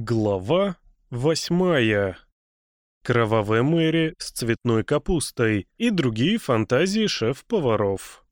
Глава восьмая. Кровавая Мэри с цветной капустой и другие фантазии шеф-поваров.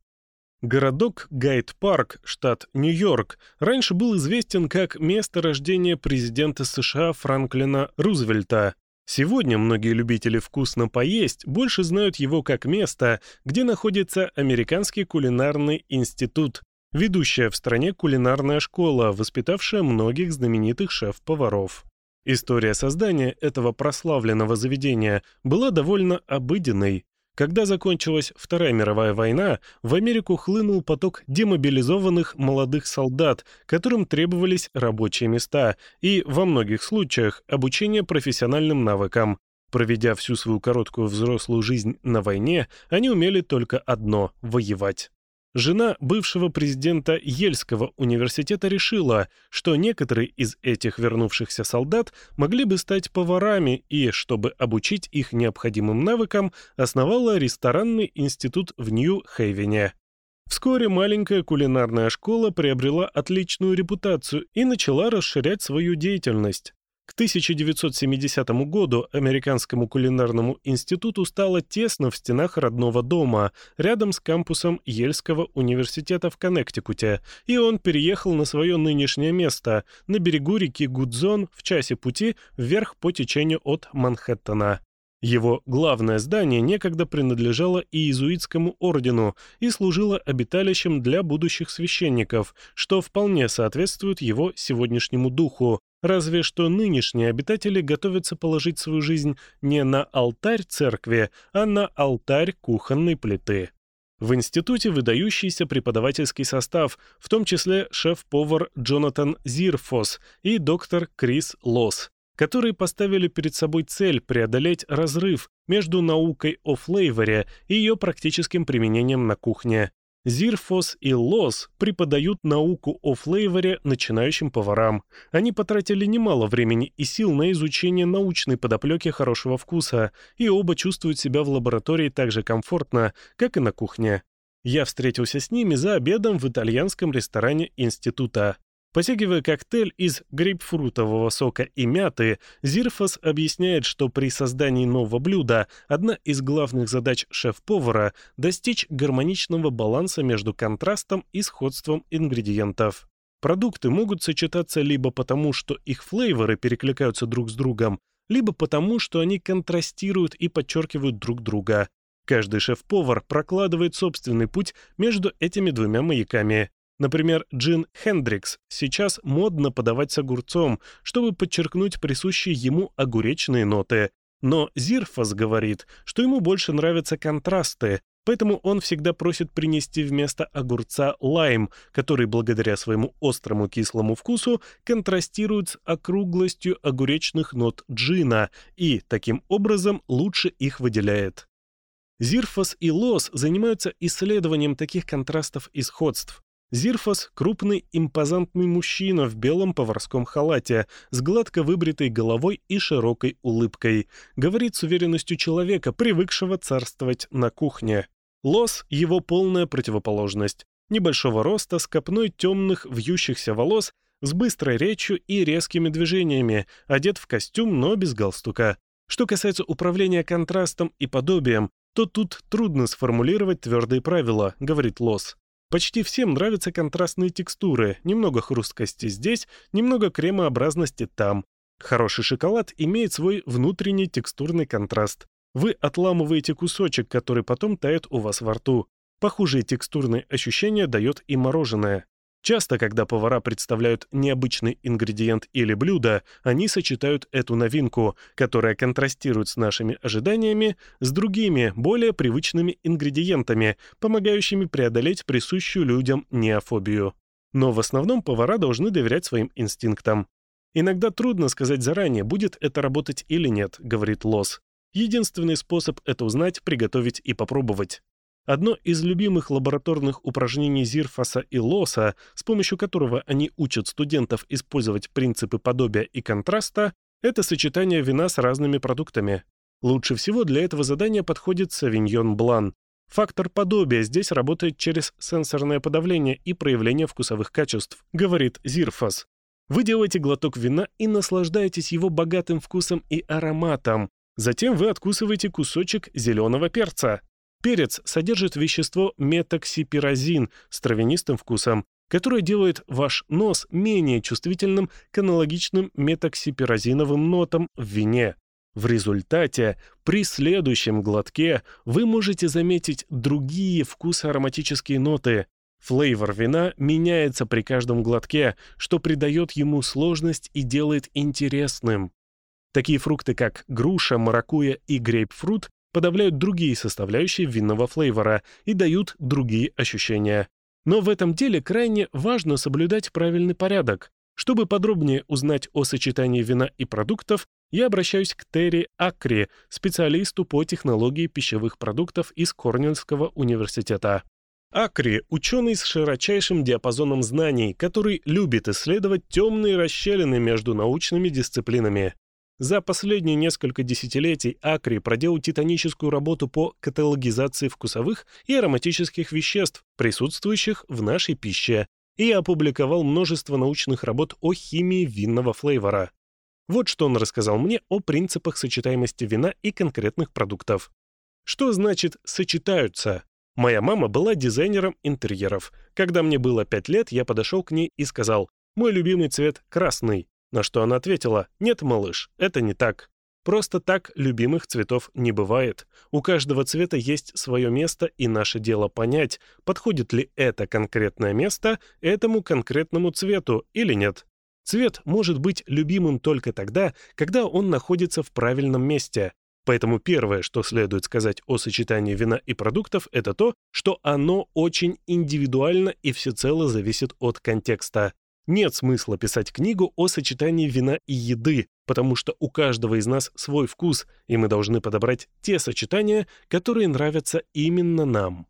Городок Гайд-Парк, штат Нью-Йорк, раньше был известен как место рождения президента США Франклина Рузвельта. Сегодня многие любители вкусно поесть больше знают его как место, где находится Американский кулинарный институт, ведущая в стране кулинарная школа, воспитавшая многих знаменитых шеф-поваров. История создания этого прославленного заведения была довольно обыденной. Когда закончилась Вторая мировая война, в Америку хлынул поток демобилизованных молодых солдат, которым требовались рабочие места и, во многих случаях, обучение профессиональным навыкам. Проведя всю свою короткую взрослую жизнь на войне, они умели только одно – воевать. Жена бывшего президента Ельского университета решила, что некоторые из этих вернувшихся солдат могли бы стать поварами и, чтобы обучить их необходимым навыкам, основала ресторанный институт в Нью-Хейвене. Вскоре маленькая кулинарная школа приобрела отличную репутацию и начала расширять свою деятельность. К 1970 году Американскому кулинарному институту стало тесно в стенах родного дома, рядом с кампусом Ельского университета в Коннектикуте, и он переехал на свое нынешнее место, на берегу реки Гудзон, в часе пути вверх по течению от Манхэттена. Его главное здание некогда принадлежало иезуитскому ордену и служило обиталищем для будущих священников, что вполне соответствует его сегодняшнему духу, Разве что нынешние обитатели готовятся положить свою жизнь не на алтарь церкви, а на алтарь кухонной плиты. В институте выдающийся преподавательский состав, в том числе шеф-повар Джонатан Зирфос и доктор Крис Лосс, которые поставили перед собой цель преодолеть разрыв между наукой о флейворе и ее практическим применением на кухне. Зирфос и Лос преподают науку о флейворе начинающим поварам. Они потратили немало времени и сил на изучение научной подоплеки хорошего вкуса, и оба чувствуют себя в лаборатории так же комфортно, как и на кухне. Я встретился с ними за обедом в итальянском ресторане института. Потягивая коктейль из грейпфрутового сока и мяты, Зирфос объясняет, что при создании нового блюда одна из главных задач шеф-повара – достичь гармоничного баланса между контрастом и сходством ингредиентов. Продукты могут сочетаться либо потому, что их флейворы перекликаются друг с другом, либо потому, что они контрастируют и подчеркивают друг друга. Каждый шеф-повар прокладывает собственный путь между этими двумя маяками. Например, джин Хендрикс сейчас модно подавать с огурцом, чтобы подчеркнуть присущие ему огуречные ноты. Но Зирфас говорит, что ему больше нравятся контрасты, поэтому он всегда просит принести вместо огурца лайм, который благодаря своему острому кислому вкусу контрастирует с округлостью огуречных нот джина и, таким образом, лучше их выделяет. Зирфос и Лос занимаются исследованием таких контрастов и сходств. Зирфос – крупный, импозантный мужчина в белом поварском халате, с гладко выбритой головой и широкой улыбкой. Говорит с уверенностью человека, привыкшего царствовать на кухне. Лос – его полная противоположность. Небольшого роста, с копной темных вьющихся волос, с быстрой речью и резкими движениями, одет в костюм, но без галстука. Что касается управления контрастом и подобием, то тут трудно сформулировать твердые правила, говорит Лос. Почти всем нравятся контрастные текстуры, немного хрусткости здесь, немного кремообразности там. Хороший шоколад имеет свой внутренний текстурный контраст. Вы отламываете кусочек, который потом тает у вас во рту. Похожие текстурные ощущения дает и мороженое. Часто, когда повара представляют необычный ингредиент или блюдо, они сочетают эту новинку, которая контрастирует с нашими ожиданиями, с другими, более привычными ингредиентами, помогающими преодолеть присущую людям неофобию. Но в основном повара должны доверять своим инстинктам. «Иногда трудно сказать заранее, будет это работать или нет», — говорит Лос. «Единственный способ это узнать, приготовить и попробовать. Одно из любимых лабораторных упражнений Зирфаса и Лоса, с помощью которого они учат студентов использовать принципы подобия и контраста, это сочетание вина с разными продуктами. Лучше всего для этого задания подходит савиньон блан. Фактор подобия здесь работает через сенсорное подавление и проявление вкусовых качеств, говорит Зирфас. Вы делаете глоток вина и наслаждаетесь его богатым вкусом и ароматом. Затем вы откусываете кусочек зеленого перца. Перец содержит вещество метоксипирозин с травянистым вкусом, которое делает ваш нос менее чувствительным к аналогичным метоксипирозиновым нотам в вине. В результате при следующем глотке вы можете заметить другие вкусоароматические ноты. Флейвор вина меняется при каждом глотке, что придает ему сложность и делает интересным. Такие фрукты, как груша, маракуя и грейпфрут, подавляют другие составляющие винного флейвора и дают другие ощущения. Но в этом деле крайне важно соблюдать правильный порядок. Чтобы подробнее узнать о сочетании вина и продуктов, я обращаюсь к Терри Акри, специалисту по технологии пищевых продуктов из Корнельского университета. Акри – ученый с широчайшим диапазоном знаний, который любит исследовать темные расщелины между научными дисциплинами. За последние несколько десятилетий Акри проделал титаническую работу по каталогизации вкусовых и ароматических веществ, присутствующих в нашей пище, и опубликовал множество научных работ о химии винного флейвора. Вот что он рассказал мне о принципах сочетаемости вина и конкретных продуктов. Что значит «сочетаются»? Моя мама была дизайнером интерьеров. Когда мне было 5 лет, я подошел к ней и сказал, «Мой любимый цвет – красный». На что она ответила, «Нет, малыш, это не так. Просто так любимых цветов не бывает. У каждого цвета есть свое место, и наше дело понять, подходит ли это конкретное место этому конкретному цвету или нет. Цвет может быть любимым только тогда, когда он находится в правильном месте. Поэтому первое, что следует сказать о сочетании вина и продуктов, это то, что оно очень индивидуально и всецело зависит от контекста. Нет смысла писать книгу о сочетании вина и еды, потому что у каждого из нас свой вкус, и мы должны подобрать те сочетания, которые нравятся именно нам.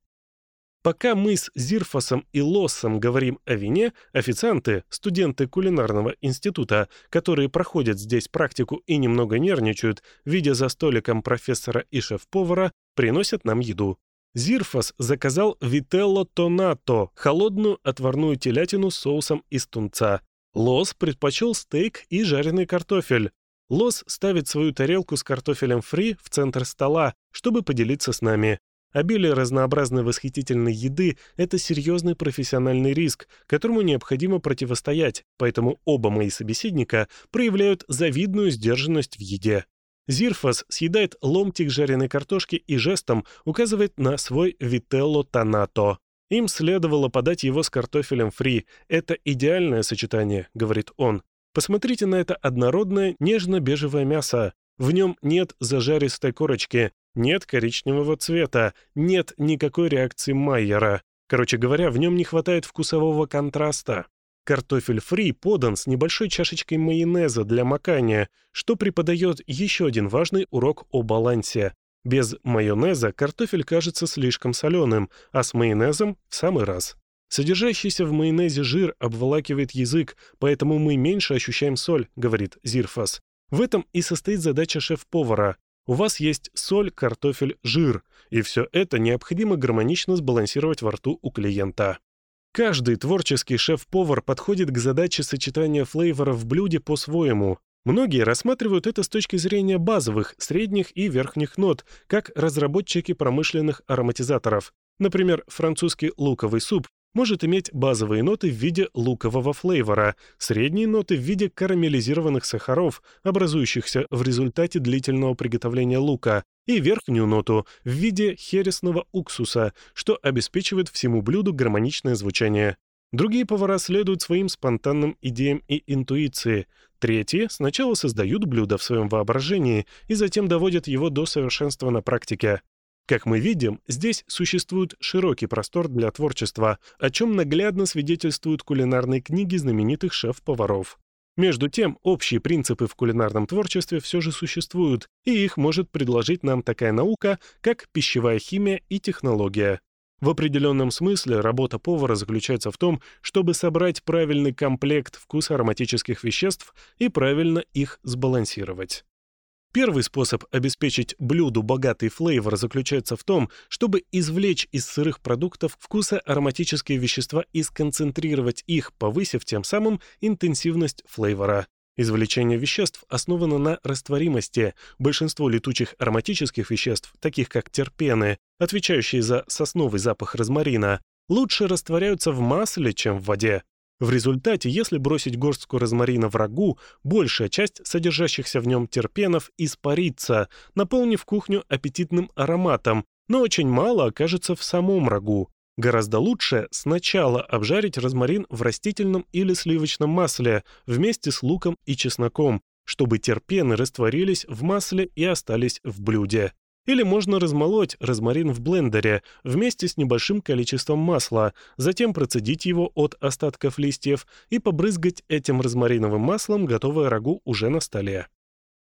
Пока мы с Зирфосом и Лоссом говорим о вине, официанты, студенты кулинарного института, которые проходят здесь практику и немного нервничают, видя за столиком профессора и шеф-повара, приносят нам еду. Зирфос заказал вителло тонато, холодную отварную телятину с соусом из тунца. Лос предпочел стейк и жареный картофель. Лос ставит свою тарелку с картофелем фри в центр стола, чтобы поделиться с нами. Обилие разнообразной восхитительной еды – это серьезный профессиональный риск, которому необходимо противостоять, поэтому оба мои собеседника проявляют завидную сдержанность в еде. Зирфас съедает ломтик жареной картошки и жестом указывает на свой вителло тонато. Им следовало подать его с картофелем фри. Это идеальное сочетание, говорит он. Посмотрите на это однородное нежно-бежевое мясо. В нем нет зажаристой корочки, нет коричневого цвета, нет никакой реакции Майера. Короче говоря, в нем не хватает вкусового контраста. Картофель фри подан с небольшой чашечкой майонеза для макания, что преподает еще один важный урок о балансе. Без майонеза картофель кажется слишком соленым, а с майонезом – в самый раз. «Содержащийся в майонезе жир обволакивает язык, поэтому мы меньше ощущаем соль», — говорит Зирфас. В этом и состоит задача шеф-повара. У вас есть соль, картофель, жир, и все это необходимо гармонично сбалансировать во рту у клиента. Каждый творческий шеф-повар подходит к задаче сочетания флейвора в блюде по-своему. Многие рассматривают это с точки зрения базовых, средних и верхних нот, как разработчики промышленных ароматизаторов. Например, французский луковый суп может иметь базовые ноты в виде лукового флейвора, средние ноты в виде карамелизированных сахаров, образующихся в результате длительного приготовления лука, и верхнюю ноту в виде хересного уксуса, что обеспечивает всему блюду гармоничное звучание. Другие повара следуют своим спонтанным идеям и интуиции. Третьи сначала создают блюдо в своем воображении и затем доводят его до совершенства на практике. Как мы видим, здесь существует широкий простор для творчества, о чем наглядно свидетельствуют кулинарные книги знаменитых шеф-поваров. Между тем, общие принципы в кулинарном творчестве все же существуют, и их может предложить нам такая наука, как пищевая химия и технология. В определенном смысле работа повара заключается в том, чтобы собрать правильный комплект вкуса ароматических веществ и правильно их сбалансировать. Первый способ обеспечить блюду богатый флейвор заключается в том, чтобы извлечь из сырых продуктов вкуса ароматические вещества и сконцентрировать их, повысив тем самым интенсивность флейвора. Извлечение веществ основано на растворимости. Большинство летучих ароматических веществ, таких как терпены, отвечающие за сосновый запах розмарина, лучше растворяются в масле, чем в воде. В результате, если бросить горстку розмарина врагу, большая часть содержащихся в нем терпенов испарится, наполнив кухню аппетитным ароматом, но очень мало окажется в самом рагу. Гораздо лучше сначала обжарить розмарин в растительном или сливочном масле вместе с луком и чесноком, чтобы терпены растворились в масле и остались в блюде. Или можно размолоть розмарин в блендере вместе с небольшим количеством масла, затем процедить его от остатков листьев и побрызгать этим розмариновым маслом готовое рагу уже на столе.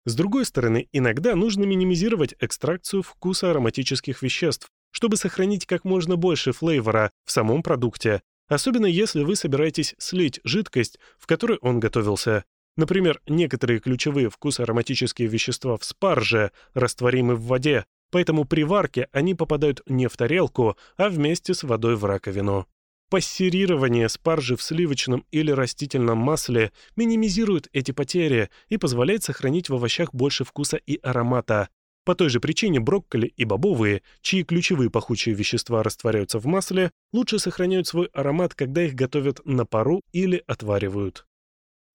С другой стороны, иногда нужно минимизировать экстракцию вкуса ароматических веществ, чтобы сохранить как можно больше флейвора в самом продукте, особенно если вы собираетесь слить жидкость, в которой он готовился. Например, некоторые ключевые вкусоароматические вещества в спарже растворимы в воде, поэтому при варке они попадают не в тарелку, а вместе с водой в раковину. Пассерирование спаржи в сливочном или растительном масле минимизирует эти потери и позволяет сохранить в овощах больше вкуса и аромата. По той же причине брокколи и бобовые, чьи ключевые пахучие вещества растворяются в масле, лучше сохраняют свой аромат, когда их готовят на пару или отваривают.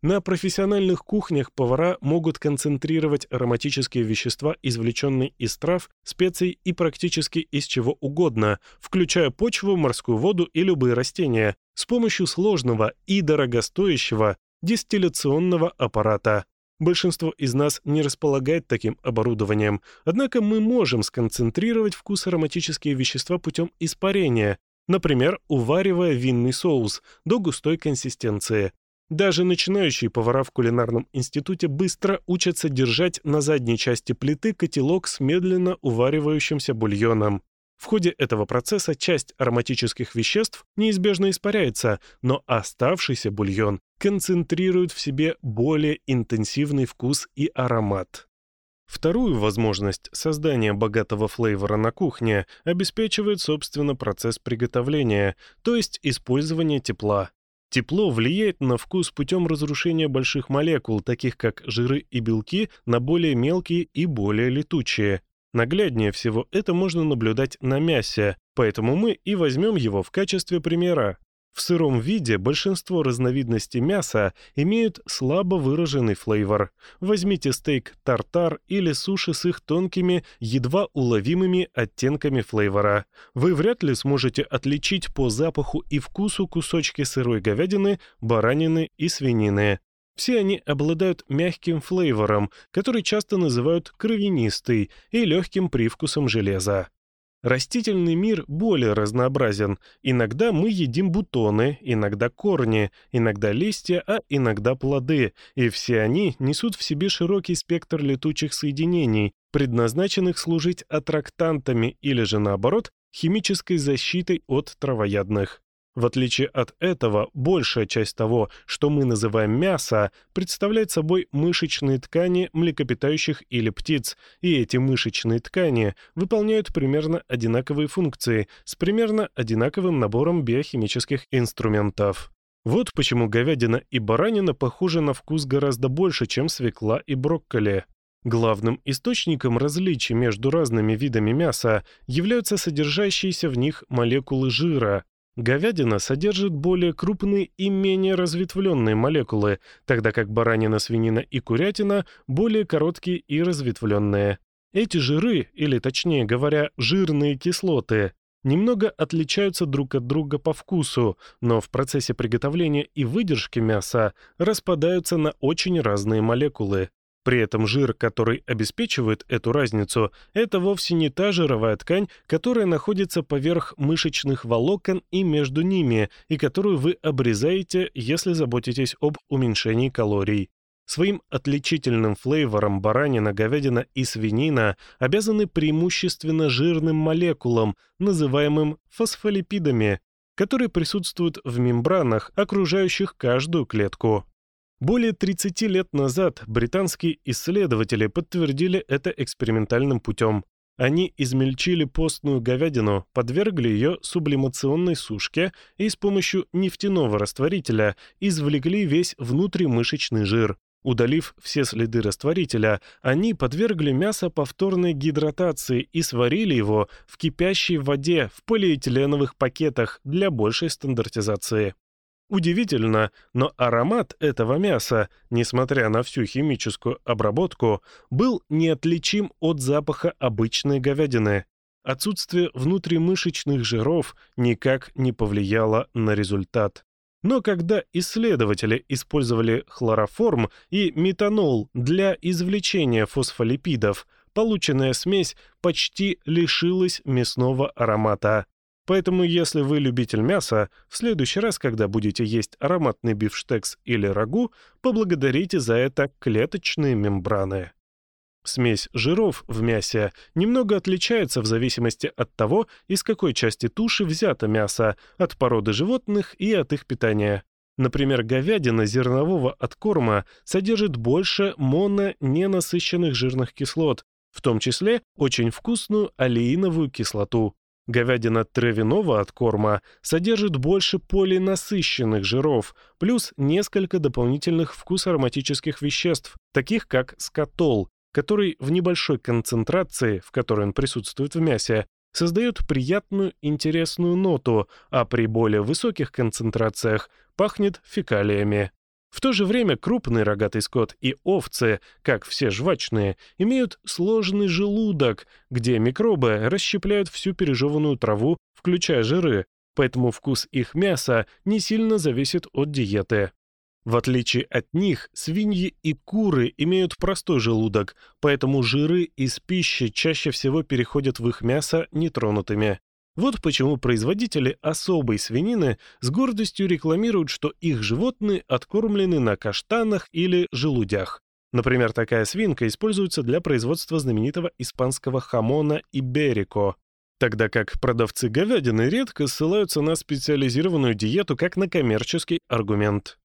На профессиональных кухнях повара могут концентрировать ароматические вещества, извлеченные из трав, специй и практически из чего угодно, включая почву, морскую воду и любые растения, с помощью сложного и дорогостоящего дистилляционного аппарата. Большинство из нас не располагает таким оборудованием, однако мы можем сконцентрировать вкус ароматические вещества путем испарения, например, уваривая винный соус до густой консистенции, даже начинающие повара в кулинарном институте быстро учатся держать на задней части плиты котелок с медленно уваривающимся бульоном. В ходе этого процесса часть ароматических веществ неизбежно испаряется, но оставшийся бульон концентрирует в себе более интенсивный вкус и аромат. Вторую возможность создания богатого флейвора на кухне обеспечивает, собственно, процесс приготовления, то есть использование тепла. Тепло влияет на вкус путем разрушения больших молекул, таких как жиры и белки, на более мелкие и более летучие. Нагляднее всего это можно наблюдать на мясе, поэтому мы и возьмем его в качестве примера. В сыром виде большинство разновидностей мяса имеют слабо выраженный флейвор. Возьмите стейк тартар или суши с их тонкими, едва уловимыми оттенками флейвора. Вы вряд ли сможете отличить по запаху и вкусу кусочки сырой говядины, баранины и свинины. Все они обладают мягким флейвором, который часто называют кровянистый, и легким привкусом железа. Растительный мир более разнообразен. Иногда мы едим бутоны, иногда корни, иногда листья, а иногда плоды, и все они несут в себе широкий спектр летучих соединений, предназначенных служить аттрактантами или же наоборот химической защитой от травоядных в отличие от этого, большая часть того, что мы называем мясо, представляет собой мышечные ткани млекопитающих или птиц, и эти мышечные ткани выполняют примерно одинаковые функции с примерно одинаковым набором биохимических инструментов. Вот почему говядина и баранина похожи на вкус гораздо больше, чем свекла и брокколи. Главным источником различий между разными видами мяса являются содержащиеся в них молекулы жира, Говядина содержит более крупные и менее разветвленные молекулы, тогда как баранина, свинина и курятина более короткие и разветвленные. Эти жиры, или точнее говоря, жирные кислоты, немного отличаются друг от друга по вкусу, но в процессе приготовления и выдержки мяса распадаются на очень разные молекулы. При этом жир, который обеспечивает эту разницу, это вовсе не та жировая ткань, которая находится поверх мышечных волокон и между ними, и которую вы обрезаете, если заботитесь об уменьшении калорий. Своим отличительным флейвором баранина, говядина и свинина обязаны преимущественно жирным молекулам, называемым фосфолипидами, которые присутствуют в мембранах, окружающих каждую клетку. Более 30 лет назад британские исследователи подтвердили это экспериментальным путем. Они измельчили постную говядину, подвергли ее сублимационной сушке и с помощью нефтяного растворителя извлекли весь внутримышечный жир. Удалив все следы растворителя, они подвергли мясо повторной гидратации и сварили его в кипящей воде в полиэтиленовых пакетах для большей стандартизации. Удивительно, но аромат этого мяса, несмотря на всю химическую обработку, был неотличим от запаха обычной говядины. Отсутствие внутримышечных жиров никак не повлияло на результат. Но когда исследователи использовали хлороформ и метанол для извлечения фосфолипидов, полученная смесь почти лишилась мясного аромата. Поэтому, если вы любитель мяса, в следующий раз, когда будете есть ароматный бифштекс или рагу, поблагодарите за это клеточные мембраны. Смесь жиров в мясе немного отличается в зависимости от того, из какой части туши взято мясо, от породы животных и от их питания. Например, говядина зернового откорма содержит больше мононенасыщенных жирных кислот, в том числе очень вкусную олеиновую кислоту. Говядина травяного откорма содержит больше полинасыщенных жиров, плюс несколько дополнительных вкусоароматических веществ, таких как скотол, который в небольшой концентрации, в которой он присутствует в мясе, создает приятную интересную ноту, а при более высоких концентрациях пахнет фекалиями. В то же время крупный рогатый скот и овцы, как все жвачные, имеют сложный желудок, где микробы расщепляют всю пережеванную траву, включая жиры, поэтому вкус их мяса не сильно зависит от диеты. В отличие от них, свиньи и куры имеют простой желудок, поэтому жиры из пищи чаще всего переходят в их мясо нетронутыми. Вот почему производители особой свинины с гордостью рекламируют, что их животные откормлены на каштанах или желудях. Например, такая свинка используется для производства знаменитого испанского хамона иберико, тогда как продавцы говядины редко ссылаются на специализированную диету как на коммерческий аргумент.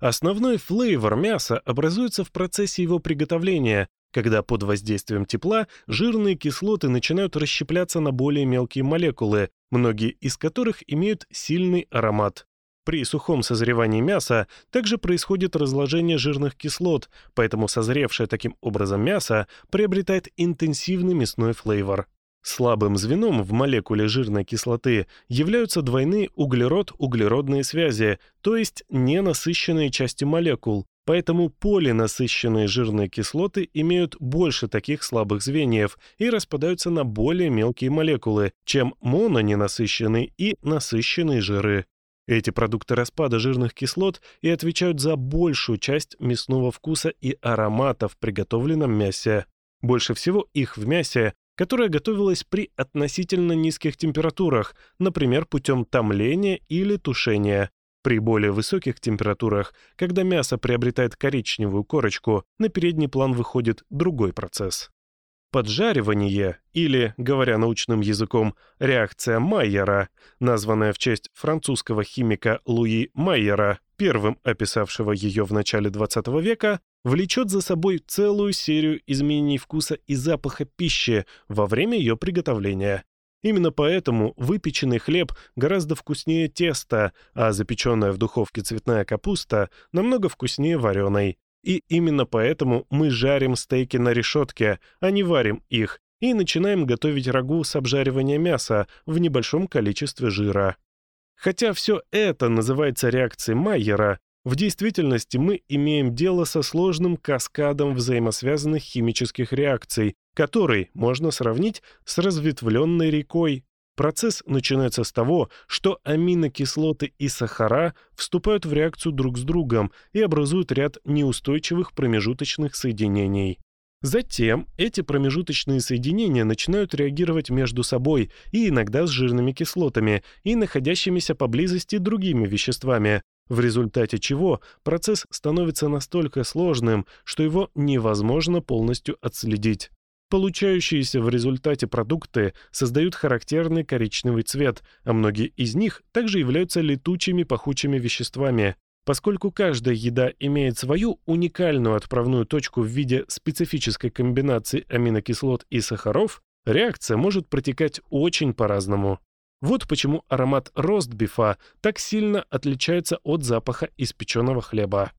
Основной флейвор мяса образуется в процессе его приготовления, когда под воздействием тепла жирные кислоты начинают расщепляться на более мелкие молекулы, многие из которых имеют сильный аромат. При сухом созревании мяса также происходит разложение жирных кислот, поэтому созревшее таким образом мясо приобретает интенсивный мясной флейвор. Слабым звеном в молекуле жирной кислоты являются двойные углерод-углеродные связи, то есть ненасыщенные части молекул, Поэтому полинасыщенные жирные кислоты, имеют больше таких слабых звеньев и распадаются на более мелкие молекулы, чем мононенасыщенные и насыщенные жиры. Эти продукты распада жирных кислот и отвечают за большую часть мясного вкуса и аромата в приготовленном мясе. Больше всего их в мясе, которое готовилось при относительно низких температурах, например, путем томления или тушения, при более высоких температурах, когда мясо приобретает коричневую корочку, на передний план выходит другой процесс. Поджаривание, или, говоря научным языком, реакция Майера, названная в честь французского химика Луи Майера, первым описавшего ее в начале XX века, влечет за собой целую серию изменений вкуса и запаха пищи во время ее приготовления, Именно поэтому выпеченный хлеб гораздо вкуснее теста, а запеченная в духовке цветная капуста намного вкуснее вареной. И именно поэтому мы жарим стейки на решетке, а не варим их, и начинаем готовить рагу с обжаривания мяса в небольшом количестве жира. Хотя все это называется реакцией Майера, в действительности мы имеем дело со сложным каскадом взаимосвязанных химических реакций, который можно сравнить с разветвленной рекой. Процесс начинается с того, что аминокислоты и сахара вступают в реакцию друг с другом и образуют ряд неустойчивых промежуточных соединений. Затем эти промежуточные соединения начинают реагировать между собой и иногда с жирными кислотами и находящимися поблизости другими веществами, в результате чего процесс становится настолько сложным, что его невозможно полностью отследить. Получающиеся в результате продукты создают характерный коричневый цвет, а многие из них также являются летучими пахучими веществами. Поскольку каждая еда имеет свою уникальную отправную точку в виде специфической комбинации аминокислот и сахаров, реакция может протекать очень по-разному. Вот почему аромат ростбифа так сильно отличается от запаха испеченного хлеба.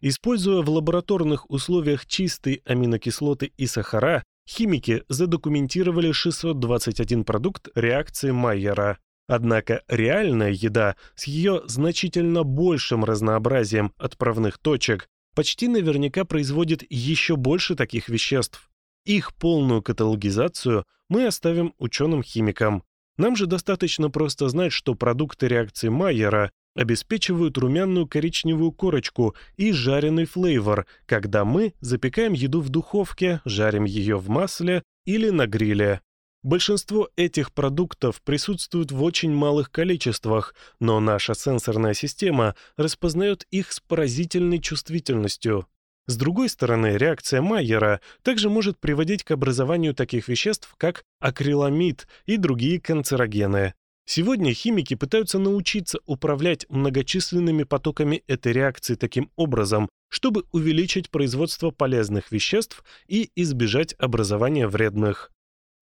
Используя в лабораторных условиях чистые аминокислоты и сахара, Химики задокументировали 621 продукт реакции Майера. Однако реальная еда с ее значительно большим разнообразием отправных точек почти наверняка производит еще больше таких веществ. Их полную каталогизацию мы оставим ученым-химикам. Нам же достаточно просто знать, что продукты реакции Майера обеспечивают румяную коричневую корочку и жареный флейвор, когда мы запекаем еду в духовке, жарим ее в масле или на гриле. Большинство этих продуктов присутствуют в очень малых количествах, но наша сенсорная система распознает их с поразительной чувствительностью. С другой стороны, реакция Майера также может приводить к образованию таких веществ, как акриламид и другие канцерогены. Сегодня химики пытаются научиться управлять многочисленными потоками этой реакции таким образом, чтобы увеличить производство полезных веществ и избежать образования вредных.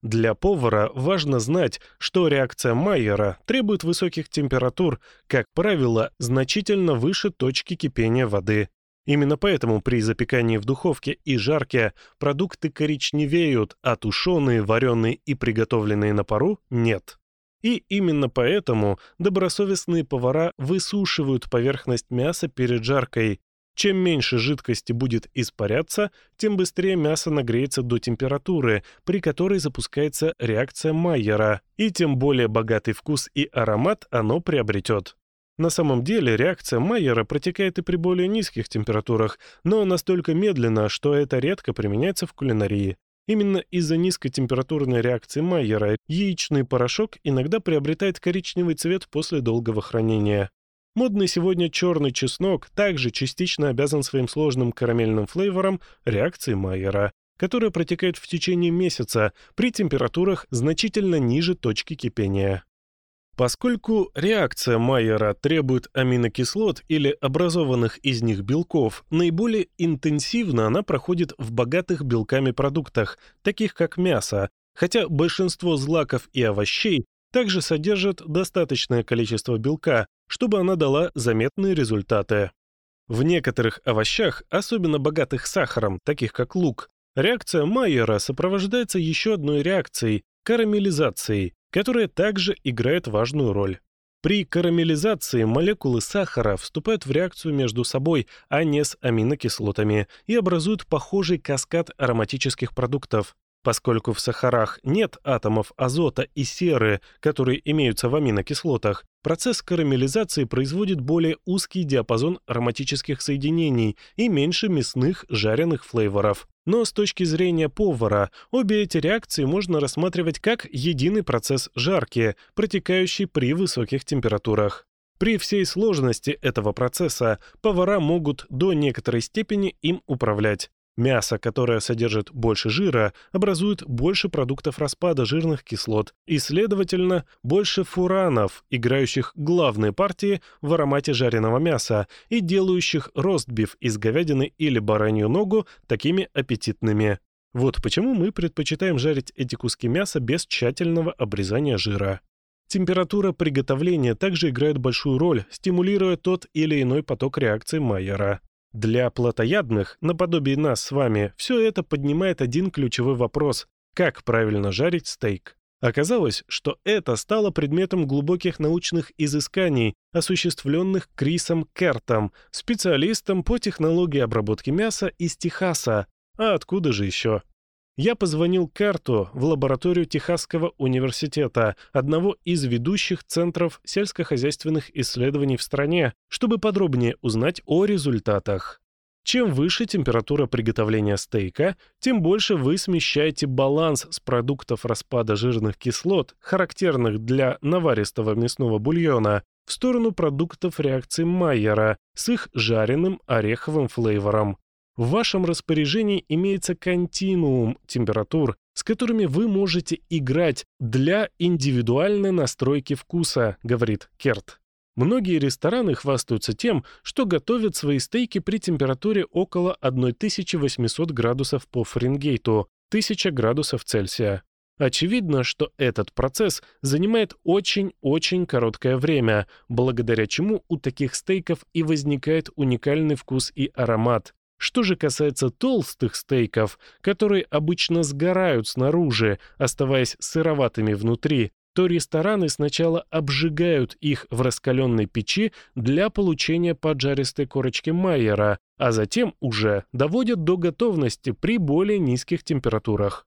Для повара важно знать, что реакция Майера требует высоких температур, как правило, значительно выше точки кипения воды. Именно поэтому при запекании в духовке и жарке продукты коричневеют, а тушеные, вареные и приготовленные на пару – нет. И именно поэтому добросовестные повара высушивают поверхность мяса перед жаркой. Чем меньше жидкости будет испаряться, тем быстрее мясо нагреется до температуры, при которой запускается реакция Майера, и тем более богатый вкус и аромат оно приобретет. На самом деле реакция Майера протекает и при более низких температурах, но настолько медленно, что это редко применяется в кулинарии. Именно из-за низкотемпературной реакции Майера яичный порошок иногда приобретает коричневый цвет после долгого хранения. Модный сегодня черный чеснок также частично обязан своим сложным карамельным флейвором реакции Майера, которая протекает в течение месяца при температурах значительно ниже точки кипения. Поскольку реакция Майера требует аминокислот или образованных из них белков, наиболее интенсивно она проходит в богатых белками продуктах, таких как мясо, хотя большинство злаков и овощей также содержат достаточное количество белка, чтобы она дала заметные результаты. В некоторых овощах, особенно богатых сахаром, таких как лук, реакция Майера сопровождается еще одной реакцией – карамелизацией, которая также играет важную роль. При карамелизации молекулы сахара вступают в реакцию между собой, а не с аминокислотами, и образуют похожий каскад ароматических продуктов. Поскольку в сахарах нет атомов азота и серы, которые имеются в аминокислотах, процесс карамелизации производит более узкий диапазон ароматических соединений и меньше мясных жареных флейворов. Но с точки зрения повара, обе эти реакции можно рассматривать как единый процесс жарки, протекающий при высоких температурах. При всей сложности этого процесса повара могут до некоторой степени им управлять. Мясо, которое содержит больше жира, образует больше продуктов распада жирных кислот и, следовательно, больше фуранов, играющих главные партии в аромате жареного мяса и делающих ростбиф из говядины или баранью ногу такими аппетитными. Вот почему мы предпочитаем жарить эти куски мяса без тщательного обрезания жира. Температура приготовления также играет большую роль, стимулируя тот или иной поток реакции Майера. Для плотоядных, наподобие нас с вами, все это поднимает один ключевой вопрос – как правильно жарить стейк? Оказалось, что это стало предметом глубоких научных изысканий, осуществленных Крисом Кертом, специалистом по технологии обработки мяса из Техаса, а откуда же еще? я позвонил Карту в лабораторию Техасского университета, одного из ведущих центров сельскохозяйственных исследований в стране, чтобы подробнее узнать о результатах. Чем выше температура приготовления стейка, тем больше вы смещаете баланс с продуктов распада жирных кислот, характерных для наваристого мясного бульона, в сторону продуктов реакции Майера с их жареным ореховым флейвором. В вашем распоряжении имеется континуум температур, с которыми вы можете играть для индивидуальной настройки вкуса, говорит Керт. Многие рестораны хвастаются тем, что готовят свои стейки при температуре около 1800 градусов по Фаренгейту, 1000 градусов Цельсия. Очевидно, что этот процесс занимает очень-очень короткое время, благодаря чему у таких стейков и возникает уникальный вкус и аромат, что же касается толстых стейков, которые обычно сгорают снаружи, оставаясь сыроватыми внутри, то рестораны сначала обжигают их в раскаленной печи для получения поджаристой корочки Майера, а затем уже доводят до готовности при более низких температурах.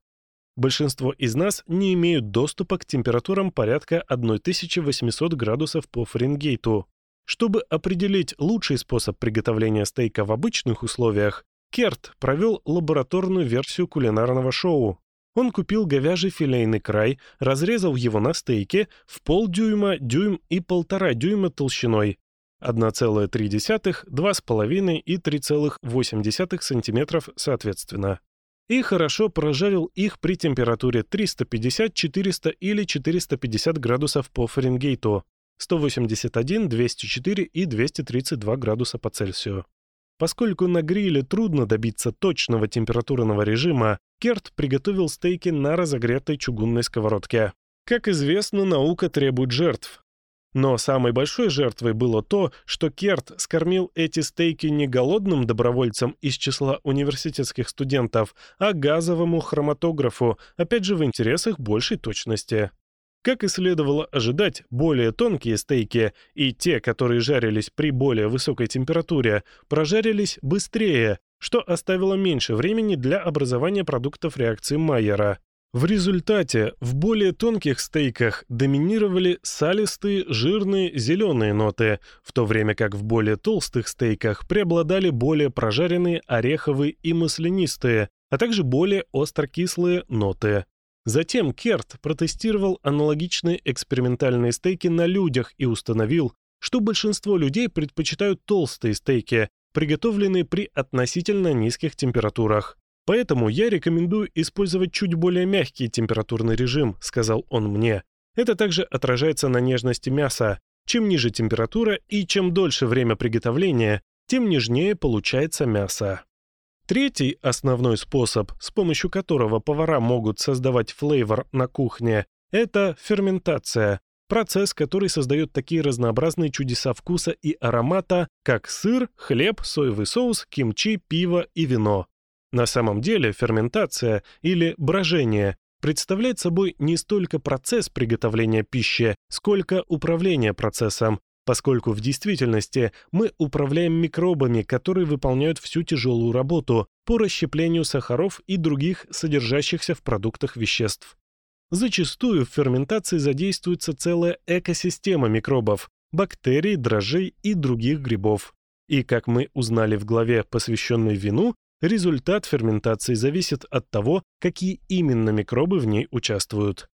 Большинство из нас не имеют доступа к температурам порядка 1800 градусов по Фаренгейту, чтобы определить лучший способ приготовления стейка в обычных условиях, Керт провел лабораторную версию кулинарного шоу. Он купил говяжий филейный край, разрезал его на стейке в полдюйма, дюйм и полтора дюйма толщиной, 1,3, 2,5 и 3,8 см соответственно. И хорошо прожарил их при температуре 350, 400 или 450 градусов по Фаренгейту. 181, 204 и 232 градуса по Цельсию. Поскольку на гриле трудно добиться точного температурного режима, Керт приготовил стейки на разогретой чугунной сковородке. Как известно, наука требует жертв. Но самой большой жертвой было то, что Керт скормил эти стейки не голодным добровольцам из числа университетских студентов, а газовому хроматографу, опять же в интересах большей точности. Как и следовало ожидать, более тонкие стейки и те, которые жарились при более высокой температуре, прожарились быстрее, что оставило меньше времени для образования продуктов реакции Майера. В результате в более тонких стейках доминировали салистые, жирные, зеленые ноты, в то время как в более толстых стейках преобладали более прожаренные ореховые и маслянистые, а также более острокислые ноты. Затем Керт протестировал аналогичные экспериментальные стейки на людях и установил, что большинство людей предпочитают толстые стейки, приготовленные при относительно низких температурах. «Поэтому я рекомендую использовать чуть более мягкий температурный режим», — сказал он мне. «Это также отражается на нежности мяса. Чем ниже температура и чем дольше время приготовления, тем нежнее получается мясо». Третий основной способ, с помощью которого повара могут создавать флейвор на кухне, это ферментация, процесс, который создает такие разнообразные чудеса вкуса и аромата, как сыр, хлеб, соевый соус, кимчи, пиво и вино. На самом деле ферментация или брожение представляет собой не столько процесс приготовления пищи, сколько управление процессом, поскольку в действительности мы управляем микробами, которые выполняют всю тяжелую работу по расщеплению сахаров и других содержащихся в продуктах веществ. Зачастую в ферментации задействуется целая экосистема микробов, бактерий, дрожжей и других грибов. И, как мы узнали в главе, посвященной вину, результат ферментации зависит от того, какие именно микробы в ней участвуют.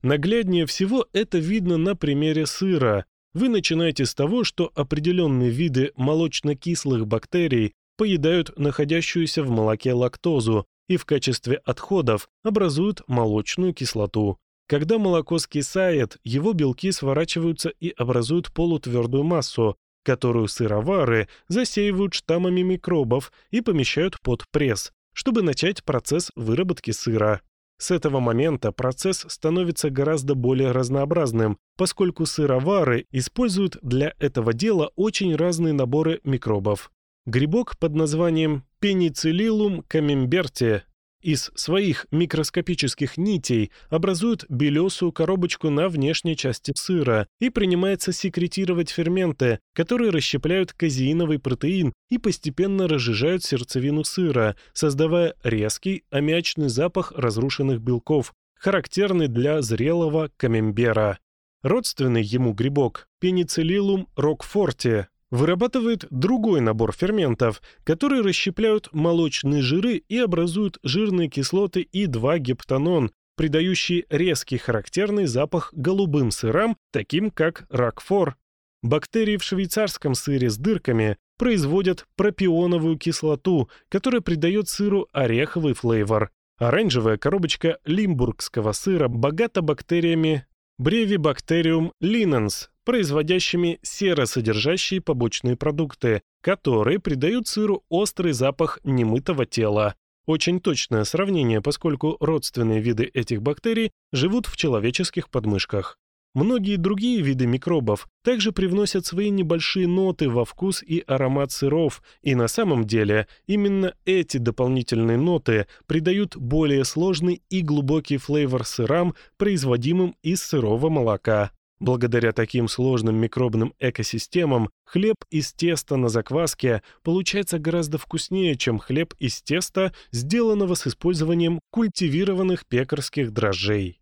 Нагляднее всего это видно на примере сыра, вы начинаете с того, что определенные виды молочно-кислых бактерий поедают находящуюся в молоке лактозу и в качестве отходов образуют молочную кислоту. Когда молоко скисает, его белки сворачиваются и образуют полутвердую массу, которую сыровары засеивают штаммами микробов и помещают под пресс, чтобы начать процесс выработки сыра. С этого момента процесс становится гораздо более разнообразным, поскольку сыровары используют для этого дела очень разные наборы микробов. Грибок под названием пенициллилум камемберти из своих микроскопических нитей образует белесую коробочку на внешней части сыра и принимается секретировать ферменты, которые расщепляют казеиновый протеин и постепенно разжижают сердцевину сыра, создавая резкий аммиачный запах разрушенных белков, характерный для зрелого камембера. Родственный ему грибок – пенициллилум рокфорти, вырабатывает другой набор ферментов, которые расщепляют молочные жиры и образуют жирные кислоты и 2-гептанон, придающие резкий характерный запах голубым сырам, таким как ракфор. Бактерии в швейцарском сыре с дырками производят пропионовую кислоту, которая придает сыру ореховый флейвор. Оранжевая коробочка лимбургского сыра богата бактериями Brevibacterium linens, производящими серосодержащие побочные продукты, которые придают сыру острый запах немытого тела. Очень точное сравнение, поскольку родственные виды этих бактерий живут в человеческих подмышках. Многие другие виды микробов также привносят свои небольшие ноты во вкус и аромат сыров, и на самом деле именно эти дополнительные ноты придают более сложный и глубокий флейвор сырам, производимым из сырого молока. Благодаря таким сложным микробным экосистемам хлеб из теста на закваске получается гораздо вкуснее, чем хлеб из теста, сделанного с использованием культивированных пекарских дрожжей.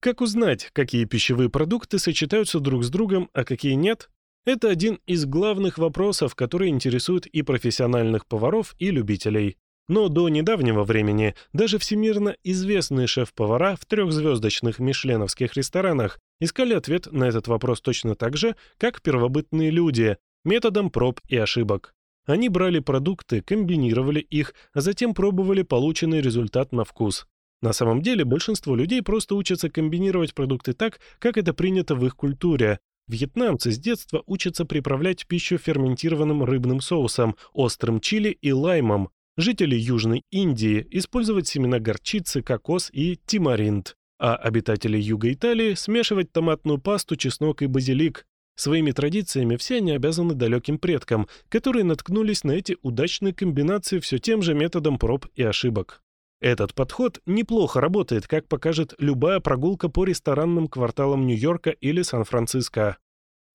Как узнать, какие пищевые продукты сочетаются друг с другом, а какие нет? Это один из главных вопросов, который интересует и профессиональных поваров, и любителей. Но до недавнего времени даже всемирно известные шеф-повара в трехзвездочных мишленовских ресторанах искали ответ на этот вопрос точно так же, как первобытные люди, методом проб и ошибок. Они брали продукты, комбинировали их, а затем пробовали полученный результат на вкус. На самом деле большинство людей просто учатся комбинировать продукты так, как это принято в их культуре. Вьетнамцы с детства учатся приправлять пищу ферментированным рыбным соусом, острым чили и лаймом, жители Южной Индии использовать семена горчицы, кокос и тимаринт, а обитатели Юга Италии смешивать томатную пасту, чеснок и базилик. Своими традициями все они обязаны далеким предкам, которые наткнулись на эти удачные комбинации все тем же методом проб и ошибок. Этот подход неплохо работает, как покажет любая прогулка по ресторанным кварталам Нью-Йорка или Сан-Франциско.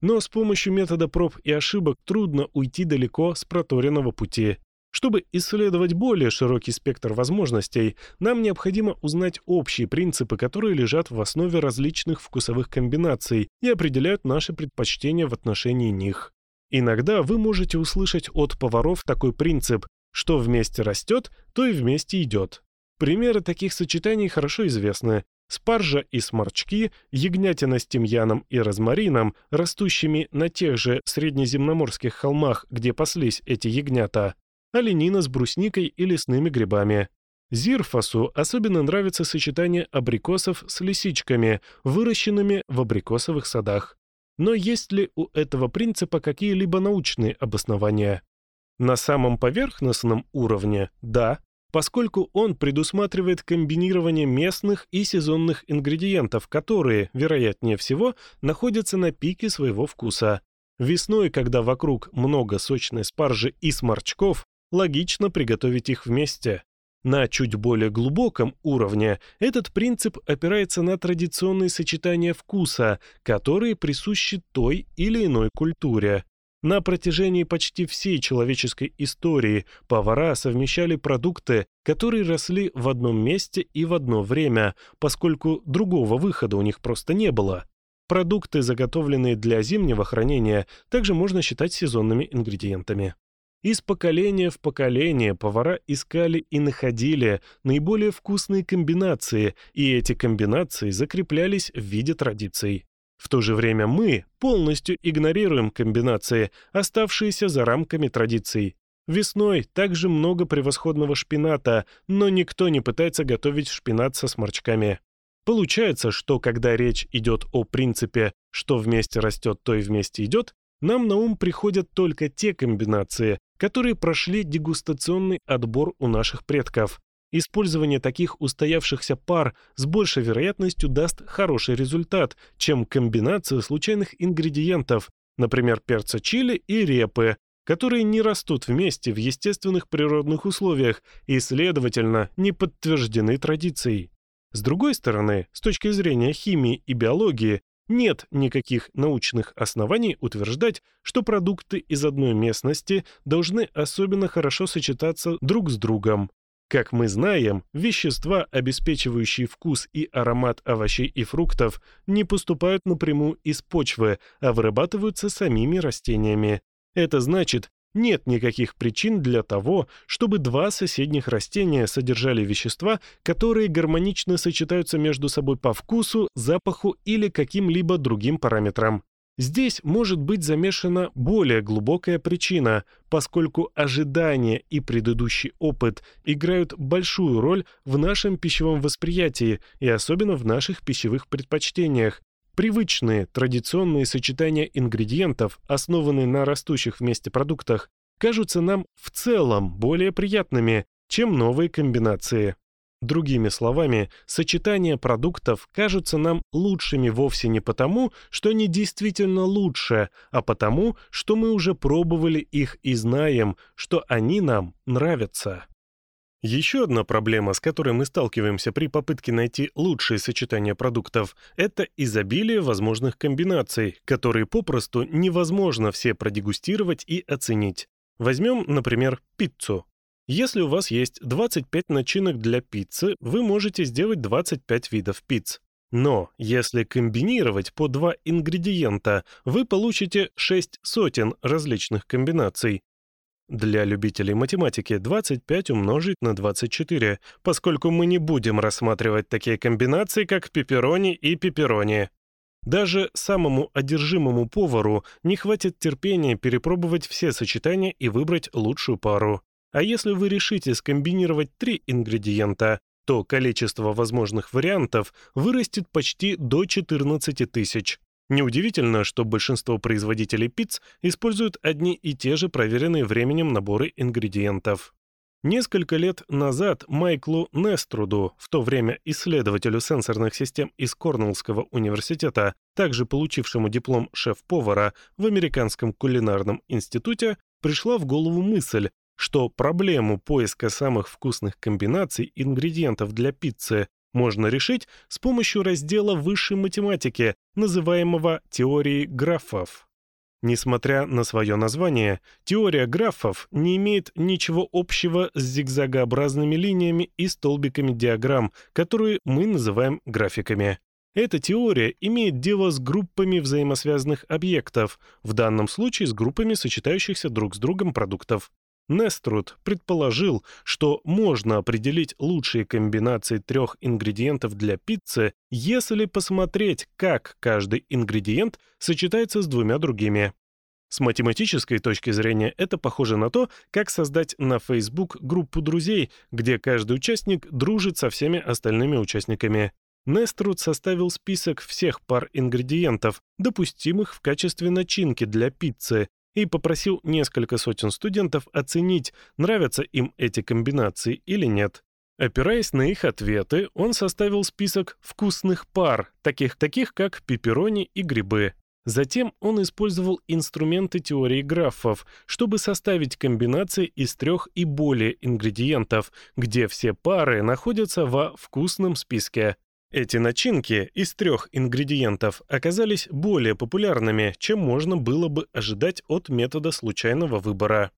Но с помощью метода проб и ошибок трудно уйти далеко с проторенного пути. Чтобы исследовать более широкий спектр возможностей, нам необходимо узнать общие принципы, которые лежат в основе различных вкусовых комбинаций и определяют наши предпочтения в отношении них. Иногда вы можете услышать от поваров такой принцип «что вместе растет, то и вместе идет». Примеры таких сочетаний хорошо известны. Спаржа и сморчки, ягнятина с тимьяном и розмарином, растущими на тех же среднеземноморских холмах, где паслись эти ягнята, а оленина с брусникой и лесными грибами. Зирфасу особенно нравится сочетание абрикосов с лисичками, выращенными в абрикосовых садах. Но есть ли у этого принципа какие-либо научные обоснования? На самом поверхностном уровне – да, поскольку он предусматривает комбинирование местных и сезонных ингредиентов, которые, вероятнее всего, находятся на пике своего вкуса. Весной, когда вокруг много сочной спаржи и сморчков, логично приготовить их вместе. На чуть более глубоком уровне этот принцип опирается на традиционные сочетания вкуса, которые присущи той или иной культуре. На протяжении почти всей человеческой истории повара совмещали продукты, которые росли в одном месте и в одно время, поскольку другого выхода у них просто не было. Продукты, заготовленные для зимнего хранения, также можно считать сезонными ингредиентами. Из поколения в поколение повара искали и находили наиболее вкусные комбинации, и эти комбинации закреплялись в виде традиций. В то же время мы полностью игнорируем комбинации, оставшиеся за рамками традиций. Весной также много превосходного шпината, но никто не пытается готовить шпинат со сморчками. Получается, что когда речь идет о принципе «что вместе растет, то и вместе идет», нам на ум приходят только те комбинации, которые прошли дегустационный отбор у наших предков. Использование таких устоявшихся пар с большей вероятностью даст хороший результат, чем комбинация случайных ингредиентов, например, перца чили и репы, которые не растут вместе в естественных природных условиях и, следовательно, не подтверждены традицией. С другой стороны, с точки зрения химии и биологии, нет никаких научных оснований утверждать, что продукты из одной местности должны особенно хорошо сочетаться друг с другом. Как мы знаем, вещества, обеспечивающие вкус и аромат овощей и фруктов, не поступают напрямую из почвы, а вырабатываются самими растениями. Это значит, нет никаких причин для того, чтобы два соседних растения содержали вещества, которые гармонично сочетаются между собой по вкусу, запаху или каким-либо другим параметрам. Здесь может быть замешана более глубокая причина, поскольку ожидания и предыдущий опыт играют большую роль в нашем пищевом восприятии и особенно в наших пищевых предпочтениях, Привычные, традиционные сочетания ингредиентов, основанные на растущих вместе продуктах, кажутся нам в целом более приятными, чем новые комбинации. Другими словами, сочетания продуктов кажутся нам лучшими вовсе не потому, что они действительно лучше, а потому, что мы уже пробовали их и знаем, что они нам нравятся. Еще одна проблема, с которой мы сталкиваемся при попытке найти лучшее сочетание продуктов, это изобилие возможных комбинаций, которые попросту невозможно все продегустировать и оценить. Возьмем, например, пиццу. Если у вас есть 25 начинок для пиццы, вы можете сделать 25 видов пицц. Но если комбинировать по два ингредиента, вы получите 6 сотен различных комбинаций, для любителей математики 25 умножить на 24, поскольку мы не будем рассматривать такие комбинации, как пепперони и пепперони. Даже самому одержимому повару не хватит терпения перепробовать все сочетания и выбрать лучшую пару. А если вы решите скомбинировать три ингредиента, то количество возможных вариантов вырастет почти до 14 тысяч. Неудивительно, что большинство производителей пицц используют одни и те же проверенные временем наборы ингредиентов. Несколько лет назад Майклу Неструду, в то время исследователю сенсорных систем из Корнеллского университета, также получившему диплом шеф-повара в Американском кулинарном институте, пришла в голову мысль, что проблему поиска самых вкусных комбинаций ингредиентов для пиццы можно решить с помощью раздела высшей математики, называемого теорией графов. Несмотря на свое название, теория графов не имеет ничего общего с зигзагообразными линиями и столбиками диаграмм, которые мы называем графиками. Эта теория имеет дело с группами взаимосвязанных объектов, в данном случае с группами сочетающихся друг с другом продуктов. Неструд предположил, что можно определить лучшие комбинации трех ингредиентов для пиццы, если посмотреть, как каждый ингредиент сочетается с двумя другими. С математической точки зрения это похоже на то, как создать на Facebook группу друзей, где каждый участник дружит со всеми остальными участниками. Неструд составил список всех пар ингредиентов, допустимых в качестве начинки для пиццы, и попросил несколько сотен студентов оценить, нравятся им эти комбинации или нет. Опираясь на их ответы, он составил список вкусных пар, таких, таких как пепперони и грибы. Затем он использовал инструменты теории графов, чтобы составить комбинации из трех и более ингредиентов, где все пары находятся во вкусном списке. Эти начинки из трех ингредиентов оказались более популярными, чем можно было бы ожидать от метода случайного выбора.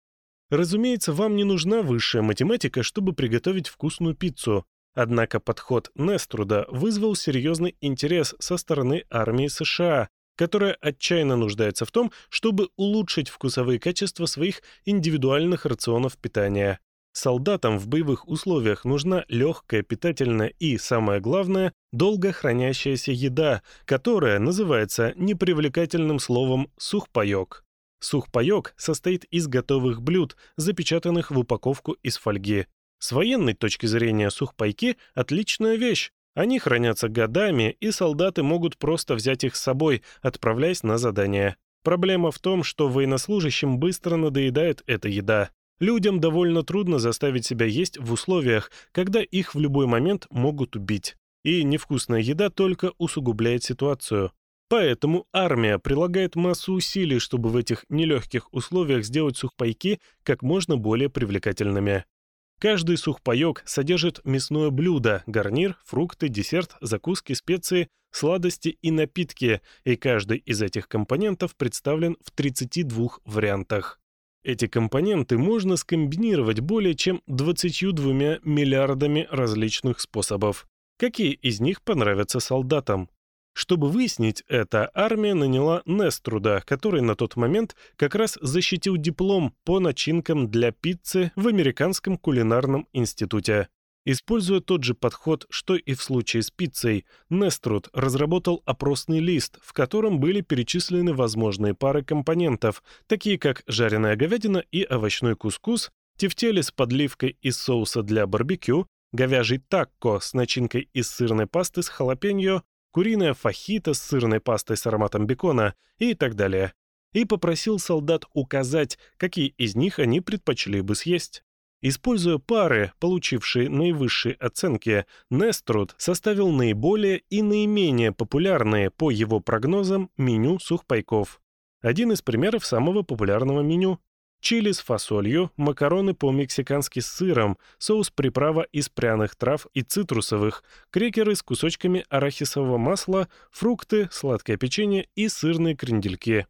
Разумеется, вам не нужна высшая математика, чтобы приготовить вкусную пиццу. Однако подход Неструда вызвал серьезный интерес со стороны армии США, которая отчаянно нуждается в том, чтобы улучшить вкусовые качества своих индивидуальных рационов питания. Солдатам в боевых условиях нужна легкая, питательная и, самое главное, долго хранящаяся еда, которая называется непривлекательным словом «сухпайок». Сухпайок состоит из готовых блюд, запечатанных в упаковку из фольги. С военной точки зрения сухпайки – отличная вещь. Они хранятся годами, и солдаты могут просто взять их с собой, отправляясь на задание. Проблема в том, что военнослужащим быстро надоедает эта еда. Людям довольно трудно заставить себя есть в условиях, когда их в любой момент могут убить. И невкусная еда только усугубляет ситуацию. Поэтому армия прилагает массу усилий, чтобы в этих нелегких условиях сделать сухпайки как можно более привлекательными. Каждый сухпайок содержит мясное блюдо, гарнир, фрукты, десерт, закуски, специи, сладости и напитки, и каждый из этих компонентов представлен в 32 вариантах. Эти компоненты можно скомбинировать более чем 22 миллиардами различных способов. Какие из них понравятся солдатам? Чтобы выяснить это, армия наняла Неструда, который на тот момент как раз защитил диплом по начинкам для пиццы в Американском кулинарном институте. Используя тот же подход, что и в случае с пиццей, Неструд разработал опросный лист, в котором были перечислены возможные пары компонентов, такие как жареная говядина и овощной кускус, тефтели с подливкой из соуса для барбекю, говяжий такко с начинкой из сырной пасты с халапеньо, куриная фахита с сырной пастой с ароматом бекона и так далее. И попросил солдат указать, какие из них они предпочли бы съесть. Используя пары, получившие наивысшие оценки, Неструд составил наиболее и наименее популярные, по его прогнозам, меню сухпайков. Один из примеров самого популярного меню – чили с фасолью, макароны по-мексикански с сыром, соус-приправа из пряных трав и цитрусовых, крекеры с кусочками арахисового масла, фрукты, сладкое печенье и сырные крендельки.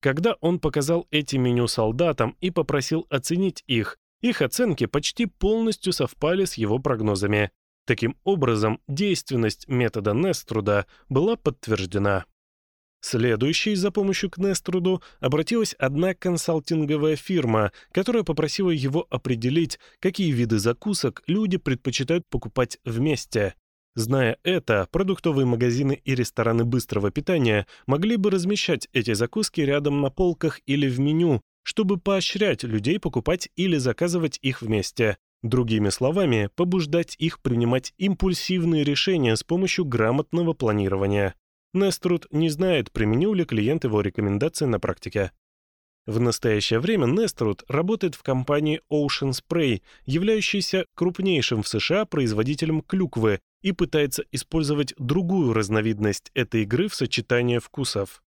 Когда он показал эти меню солдатам и попросил оценить их, их оценки почти полностью совпали с его прогнозами. Таким образом, действенность метода Неструда была подтверждена. Следующей за помощью к Неструду обратилась одна консалтинговая фирма, которая попросила его определить, какие виды закусок люди предпочитают покупать вместе. Зная это, продуктовые магазины и рестораны быстрого питания могли бы размещать эти закуски рядом на полках или в меню, чтобы поощрять людей покупать или заказывать их вместе. Другими словами, побуждать их принимать импульсивные решения с помощью грамотного планирования. Неструд не знает, применил ли клиент его рекомендации на практике. В настоящее время Неструд работает в компании Ocean Spray, являющейся крупнейшим в США производителем клюквы и пытается использовать другую разновидность этой игры в сочетании вкусов.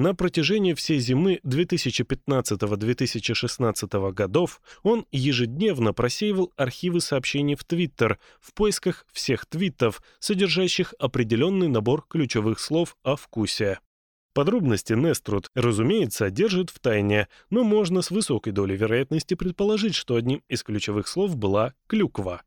На протяжении всей зимы 2015-2016 годов он ежедневно просеивал архивы сообщений в Твиттер в поисках всех твитов, содержащих определенный набор ключевых слов о вкусе. Подробности Неструд, разумеется, держит в тайне, но можно с высокой долей вероятности предположить, что одним из ключевых слов была «клюква».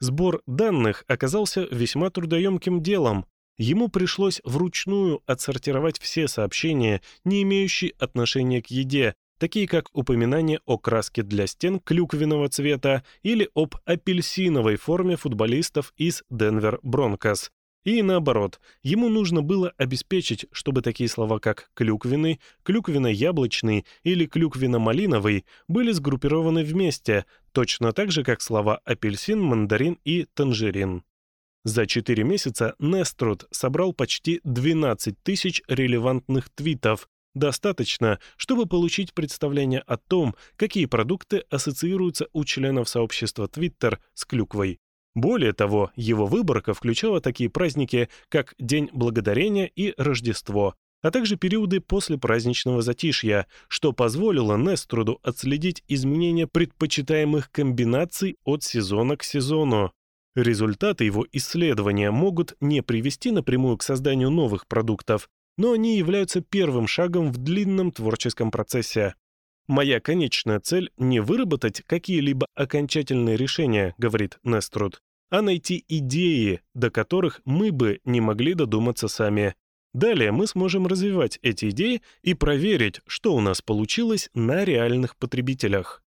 Сбор данных оказался весьма трудоемким делом, Ему пришлось вручную отсортировать все сообщения, не имеющие отношения к еде, такие как упоминание о краске для стен клюквенного цвета или об апельсиновой форме футболистов из Денвер Бронкос. И наоборот, ему нужно было обеспечить, чтобы такие слова как «клюквенный», «клюквенно-яблочный» или «клюквенно-малиновый» были сгруппированы вместе, точно так же, как слова «апельсин», «мандарин» и «танжерин». За 4 месяца Нестрод собрал почти 12 тысяч релевантных твитов, достаточно, чтобы получить представление о том, какие продукты ассоциируются у членов сообщества Twitter с клюквой. Более того, его выборка включала такие праздники, как День Благодарения и Рождество, а также периоды после праздничного затишья, что позволило Неструду отследить изменения предпочитаемых комбинаций от сезона к сезону. Результаты его исследования могут не привести напрямую к созданию новых продуктов, но они являются первым шагом в длинном творческом процессе. «Моя конечная цель – не выработать какие-либо окончательные решения», – говорит Неструд, «а найти идеи, до которых мы бы не могли додуматься сами. Далее мы сможем развивать эти идеи и проверить, что у нас получилось на реальных потребителях».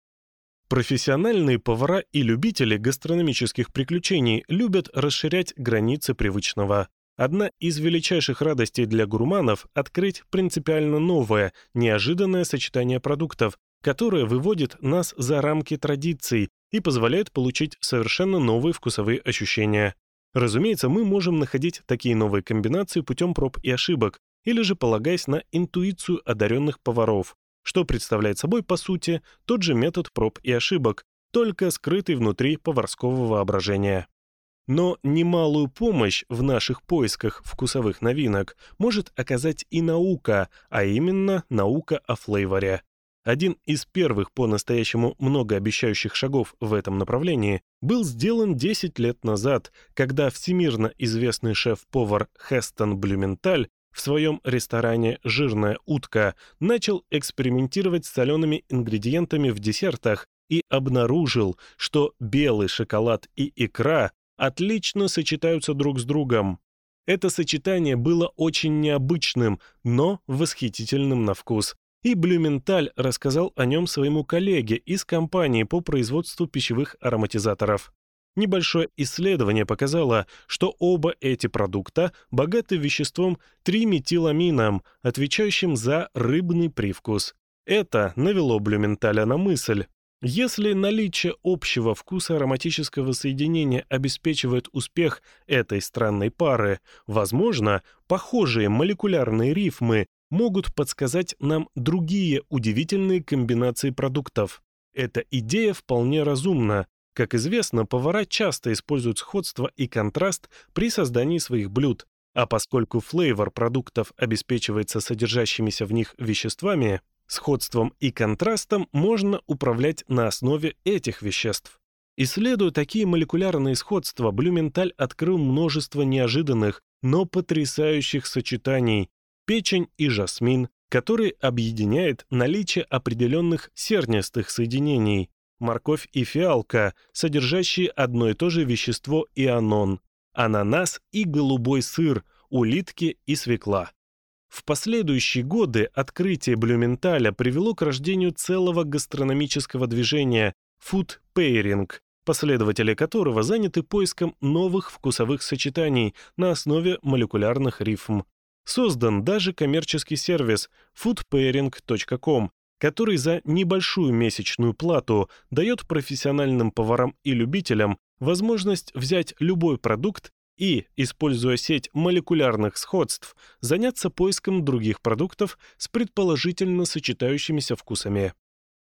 Профессиональные повара и любители гастрономических приключений любят расширять границы привычного. Одна из величайших радостей для гурманов – открыть принципиально новое, неожиданное сочетание продуктов, которое выводит нас за рамки традиций и позволяет получить совершенно новые вкусовые ощущения. Разумеется, мы можем находить такие новые комбинации путем проб и ошибок, или же полагаясь на интуицию одаренных поваров что представляет собой, по сути, тот же метод проб и ошибок, только скрытый внутри поварского воображения. Но немалую помощь в наших поисках вкусовых новинок может оказать и наука, а именно наука о флейворе. Один из первых по-настоящему многообещающих шагов в этом направлении был сделан 10 лет назад, когда всемирно известный шеф-повар Хестон Блюменталь в своем ресторане «Жирная утка» начал экспериментировать с солеными ингредиентами в десертах и обнаружил, что белый шоколад и икра отлично сочетаются друг с другом. Это сочетание было очень необычным, но восхитительным на вкус. И Блюменталь рассказал о нем своему коллеге из компании по производству пищевых ароматизаторов. Небольшое исследование показало, что оба эти продукта богаты веществом триметиламином, отвечающим за рыбный привкус. Это навело Блюменталя на мысль. Если наличие общего вкуса ароматического соединения обеспечивает успех этой странной пары, возможно, похожие молекулярные рифмы могут подсказать нам другие удивительные комбинации продуктов. Эта идея вполне разумна, как известно, повара часто используют сходство и контраст при создании своих блюд, а поскольку флейвор продуктов обеспечивается содержащимися в них веществами, сходством и контрастом можно управлять на основе этих веществ. Исследуя такие молекулярные сходства, Блюменталь открыл множество неожиданных, но потрясающих сочетаний печень и жасмин, которые объединяет наличие определенных сернистых соединений, морковь и фиалка, содержащие одно и то же вещество ионон, ананас и голубой сыр, улитки и свекла. В последующие годы открытие Блюменталя привело к рождению целого гастрономического движения food pairing, последователи которого заняты поиском новых вкусовых сочетаний на основе молекулярных рифм. Создан даже коммерческий сервис foodpairing.com, который за небольшую месячную плату дает профессиональным поварам и любителям возможность взять любой продукт и, используя сеть молекулярных сходств, заняться поиском других продуктов с предположительно сочетающимися вкусами.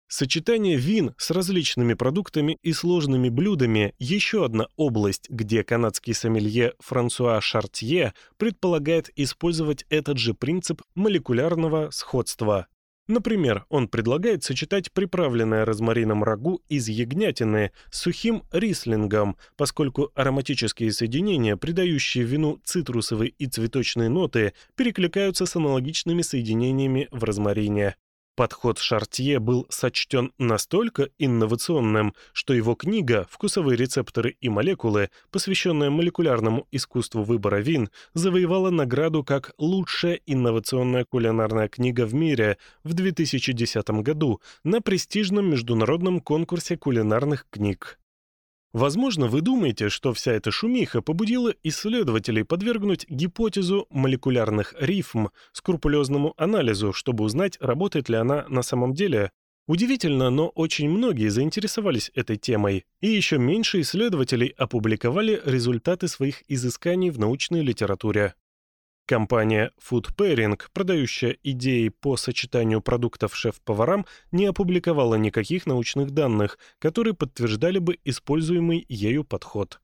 Сочетание вин с различными продуктами и сложными блюдами – еще одна область, где канадский сомелье Франсуа Шартье предполагает использовать этот же принцип молекулярного сходства – Например, он предлагает сочетать приправленное розмарином рагу из ягнятины с сухим рислингом, поскольку ароматические соединения, придающие вину цитрусовые и цветочные ноты, перекликаются с аналогичными соединениями в розмарине. Подход Шартье был сочтен настолько инновационным, что его книга «Вкусовые рецепторы и молекулы», посвященная молекулярному искусству выбора вин, завоевала награду как «Лучшая инновационная кулинарная книга в мире» в 2010 году на престижном международном конкурсе кулинарных книг. Возможно, вы думаете, что вся эта шумиха побудила исследователей подвергнуть гипотезу молекулярных рифм скрупулезному анализу, чтобы узнать, работает ли она на самом деле. Удивительно, но очень многие заинтересовались этой темой, и еще меньше исследователей опубликовали результаты своих изысканий в научной литературе. Компания Food Pairing, продающая идеи по сочетанию продуктов шеф-поварам, не опубликовала никаких научных данных, которые подтверждали бы используемый ею подход.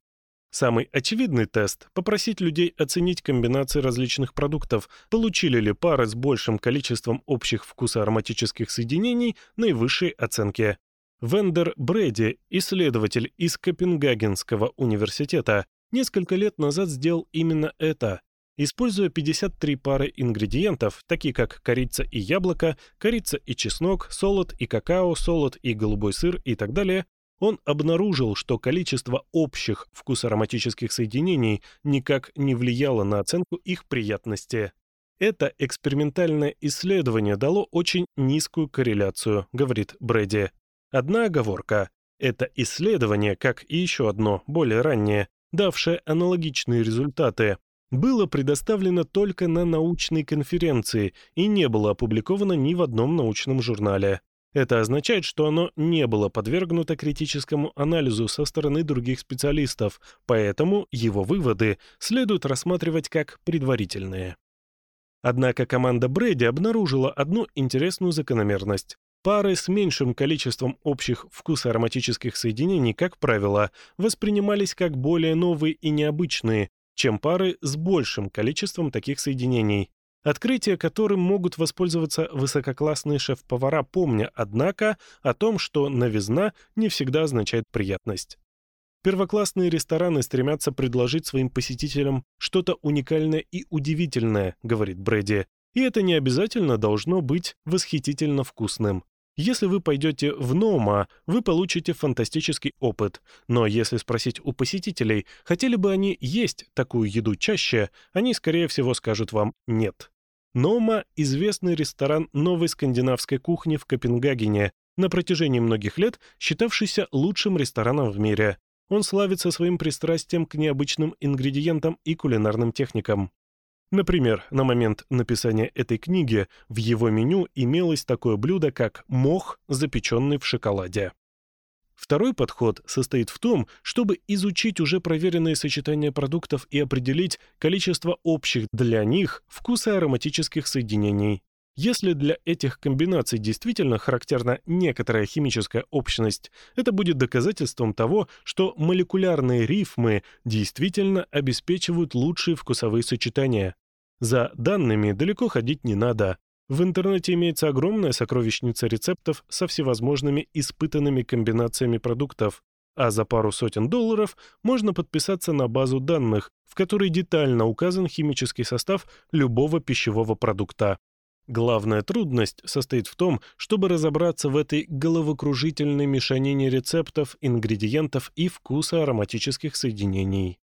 Самый очевидный тест – попросить людей оценить комбинации различных продуктов, получили ли пары с большим количеством общих вкусоароматических соединений наивысшие оценки. Вендер Брэди, исследователь из Копенгагенского университета, несколько лет назад сделал именно это. Используя 53 пары ингредиентов, такие как корица и яблоко, корица и чеснок, солод и какао, солод и голубой сыр и так далее, он обнаружил, что количество общих вкусоароматических соединений никак не влияло на оценку их приятности. Это экспериментальное исследование дало очень низкую корреляцию, говорит Брэди. Одна оговорка. Это исследование, как и еще одно, более раннее, давшее аналогичные результаты, было предоставлено только на научной конференции и не было опубликовано ни в одном научном журнале. Это означает, что оно не было подвергнуто критическому анализу со стороны других специалистов, поэтому его выводы следует рассматривать как предварительные. Однако команда Брэди обнаружила одну интересную закономерность. Пары с меньшим количеством общих вкусоароматических соединений, как правило, воспринимались как более новые и необычные, чем пары с большим количеством таких соединений, открытие которым могут воспользоваться высококлассные шеф-повара, помня, однако, о том, что новизна не всегда означает приятность. Первоклассные рестораны стремятся предложить своим посетителям что-то уникальное и удивительное, говорит Брэди, и это не обязательно должно быть восхитительно вкусным. Если вы пойдете в Нома, вы получите фантастический опыт. Но если спросить у посетителей, хотели бы они есть такую еду чаще, они, скорее всего, скажут вам «нет». Нома – известный ресторан новой скандинавской кухни в Копенгагене, на протяжении многих лет считавшийся лучшим рестораном в мире. Он славится своим пристрастием к необычным ингредиентам и кулинарным техникам. Например, на момент написания этой книги в его меню имелось такое блюдо, как мох, запеченный в шоколаде. Второй подход состоит в том, чтобы изучить уже проверенные сочетания продуктов и определить количество общих для них вкуса ароматических соединений если для этих комбинаций действительно характерна некоторая химическая общность, это будет доказательством того, что молекулярные рифмы действительно обеспечивают лучшие вкусовые сочетания. За данными далеко ходить не надо. В интернете имеется огромная сокровищница рецептов со всевозможными испытанными комбинациями продуктов, а за пару сотен долларов можно подписаться на базу данных, в которой детально указан химический состав любого пищевого продукта. Главная трудность состоит в том, чтобы разобраться в этой головокружительной мешанине рецептов, ингредиентов и вкуса ароматических соединений.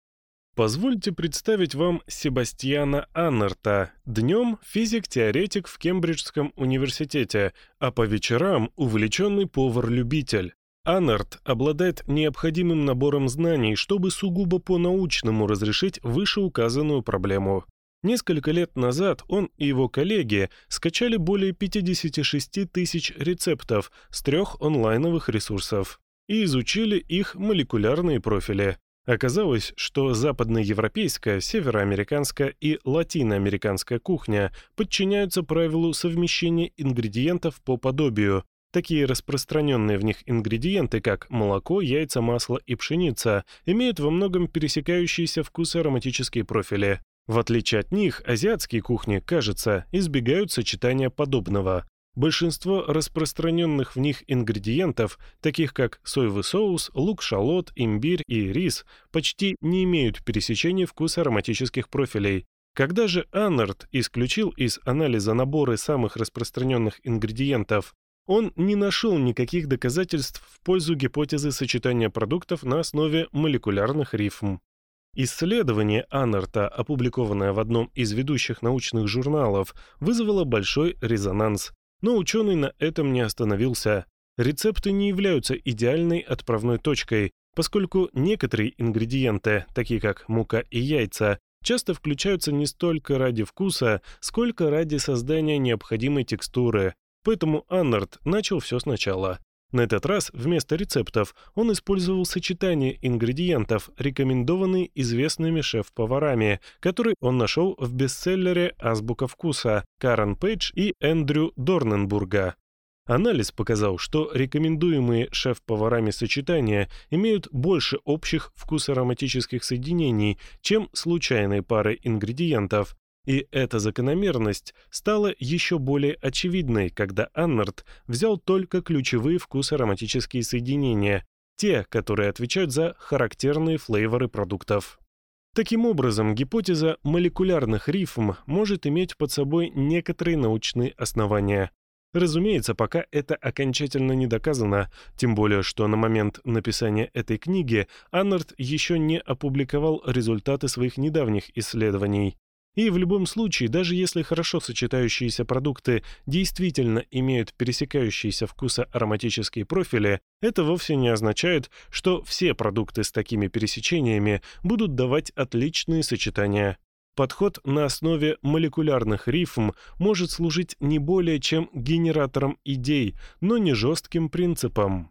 Позвольте представить вам Себастьяна Аннерта, днем физик-теоретик в Кембриджском университете, а по вечерам увлеченный повар-любитель. Аннерт обладает необходимым набором знаний, чтобы сугубо по-научному разрешить вышеуказанную проблему. Несколько лет назад он и его коллеги скачали более 56 тысяч рецептов с трех онлайновых ресурсов и изучили их молекулярные профили. Оказалось, что западноевропейская, североамериканская и латиноамериканская кухня подчиняются правилу совмещения ингредиентов по подобию. Такие распространенные в них ингредиенты, как молоко, яйца, масло и пшеница, имеют во многом пересекающиеся вкусы ароматические профили. В отличие от них, азиатские кухни, кажется, избегают сочетания подобного. Большинство распространенных в них ингредиентов, таких как соевый соус, лук-шалот, имбирь и рис, почти не имеют пересечения вкуса ароматических профилей. Когда же Аннард исключил из анализа наборы самых распространенных ингредиентов, он не нашел никаких доказательств в пользу гипотезы сочетания продуктов на основе молекулярных рифм. Исследование Аннерта, опубликованное в одном из ведущих научных журналов, вызвало большой резонанс, но ученый на этом не остановился. Рецепты не являются идеальной отправной точкой, поскольку некоторые ингредиенты, такие как мука и яйца, часто включаются не столько ради вкуса, сколько ради создания необходимой текстуры. Поэтому Аннард начал все сначала. На этот раз вместо рецептов он использовал сочетание ингредиентов, рекомендованные известными шеф-поварами, которые он нашел в бестселлере «Азбука вкуса» Карен Пейдж и Эндрю Дорненбурга. Анализ показал, что рекомендуемые шеф-поварами сочетания имеют больше общих вкусоароматических соединений, чем случайные пары ингредиентов, и эта закономерность стала еще более очевидной, когда Аннард взял только ключевые вкусоароматические соединения, те, которые отвечают за характерные флейворы продуктов. Таким образом, гипотеза молекулярных рифм может иметь под собой некоторые научные основания. Разумеется, пока это окончательно не доказано, тем более, что на момент написания этой книги Аннард еще не опубликовал результаты своих недавних исследований. И в любом случае, даже если хорошо сочетающиеся продукты действительно имеют пересекающиеся вкуса ароматические профили, это вовсе не означает, что все продукты с такими пересечениями будут давать отличные сочетания. Подход на основе молекулярных рифм может служить не более чем генератором идей, но не жестким принципом.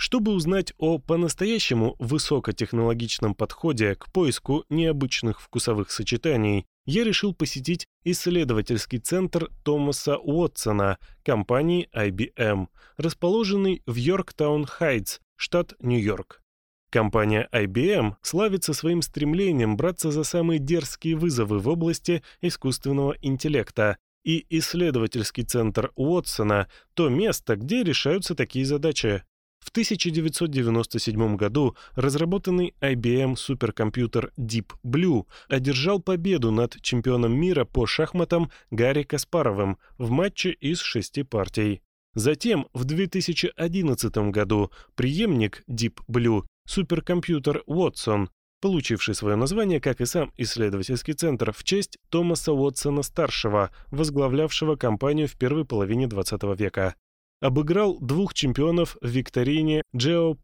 Чтобы узнать о по-настоящему высокотехнологичном подходе к поиску необычных вкусовых сочетаний, я решил посетить исследовательский центр Томаса Уотсона компании IBM, расположенный в Йорктаун-Хайтс, штат Нью-Йорк. Компания IBM славится своим стремлением браться за самые дерзкие вызовы в области искусственного интеллекта, и исследовательский центр Уотсона – то место, где решаются такие задачи. В 1997 году разработанный IBM суперкомпьютер Deep Blue одержал победу над чемпионом мира по шахматам Гарри Каспаровым в матче из шести партий. Затем в 2011 году преемник Deep Blue, суперкомпьютер Watson, получивший свое название, как и сам исследовательский центр, в честь Томаса Уотсона-старшего, возглавлявшего компанию в первой половине 20 века обыграл двух чемпионов в викторине Джео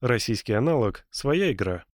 российский аналог «Своя игра».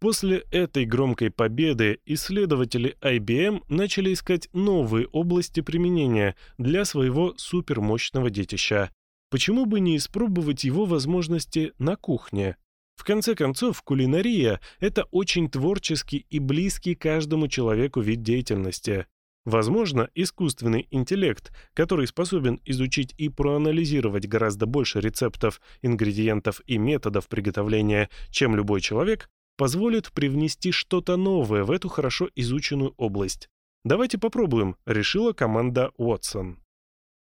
После этой громкой победы исследователи IBM начали искать новые области применения для своего супермощного детища. Почему бы не испробовать его возможности на кухне? В конце концов, кулинария – это очень творческий и близкий каждому человеку вид деятельности. Возможно, искусственный интеллект, который способен изучить и проанализировать гораздо больше рецептов, ингредиентов и методов приготовления, чем любой человек, позволит привнести что-то новое в эту хорошо изученную область. Давайте попробуем, решила команда Уотсон.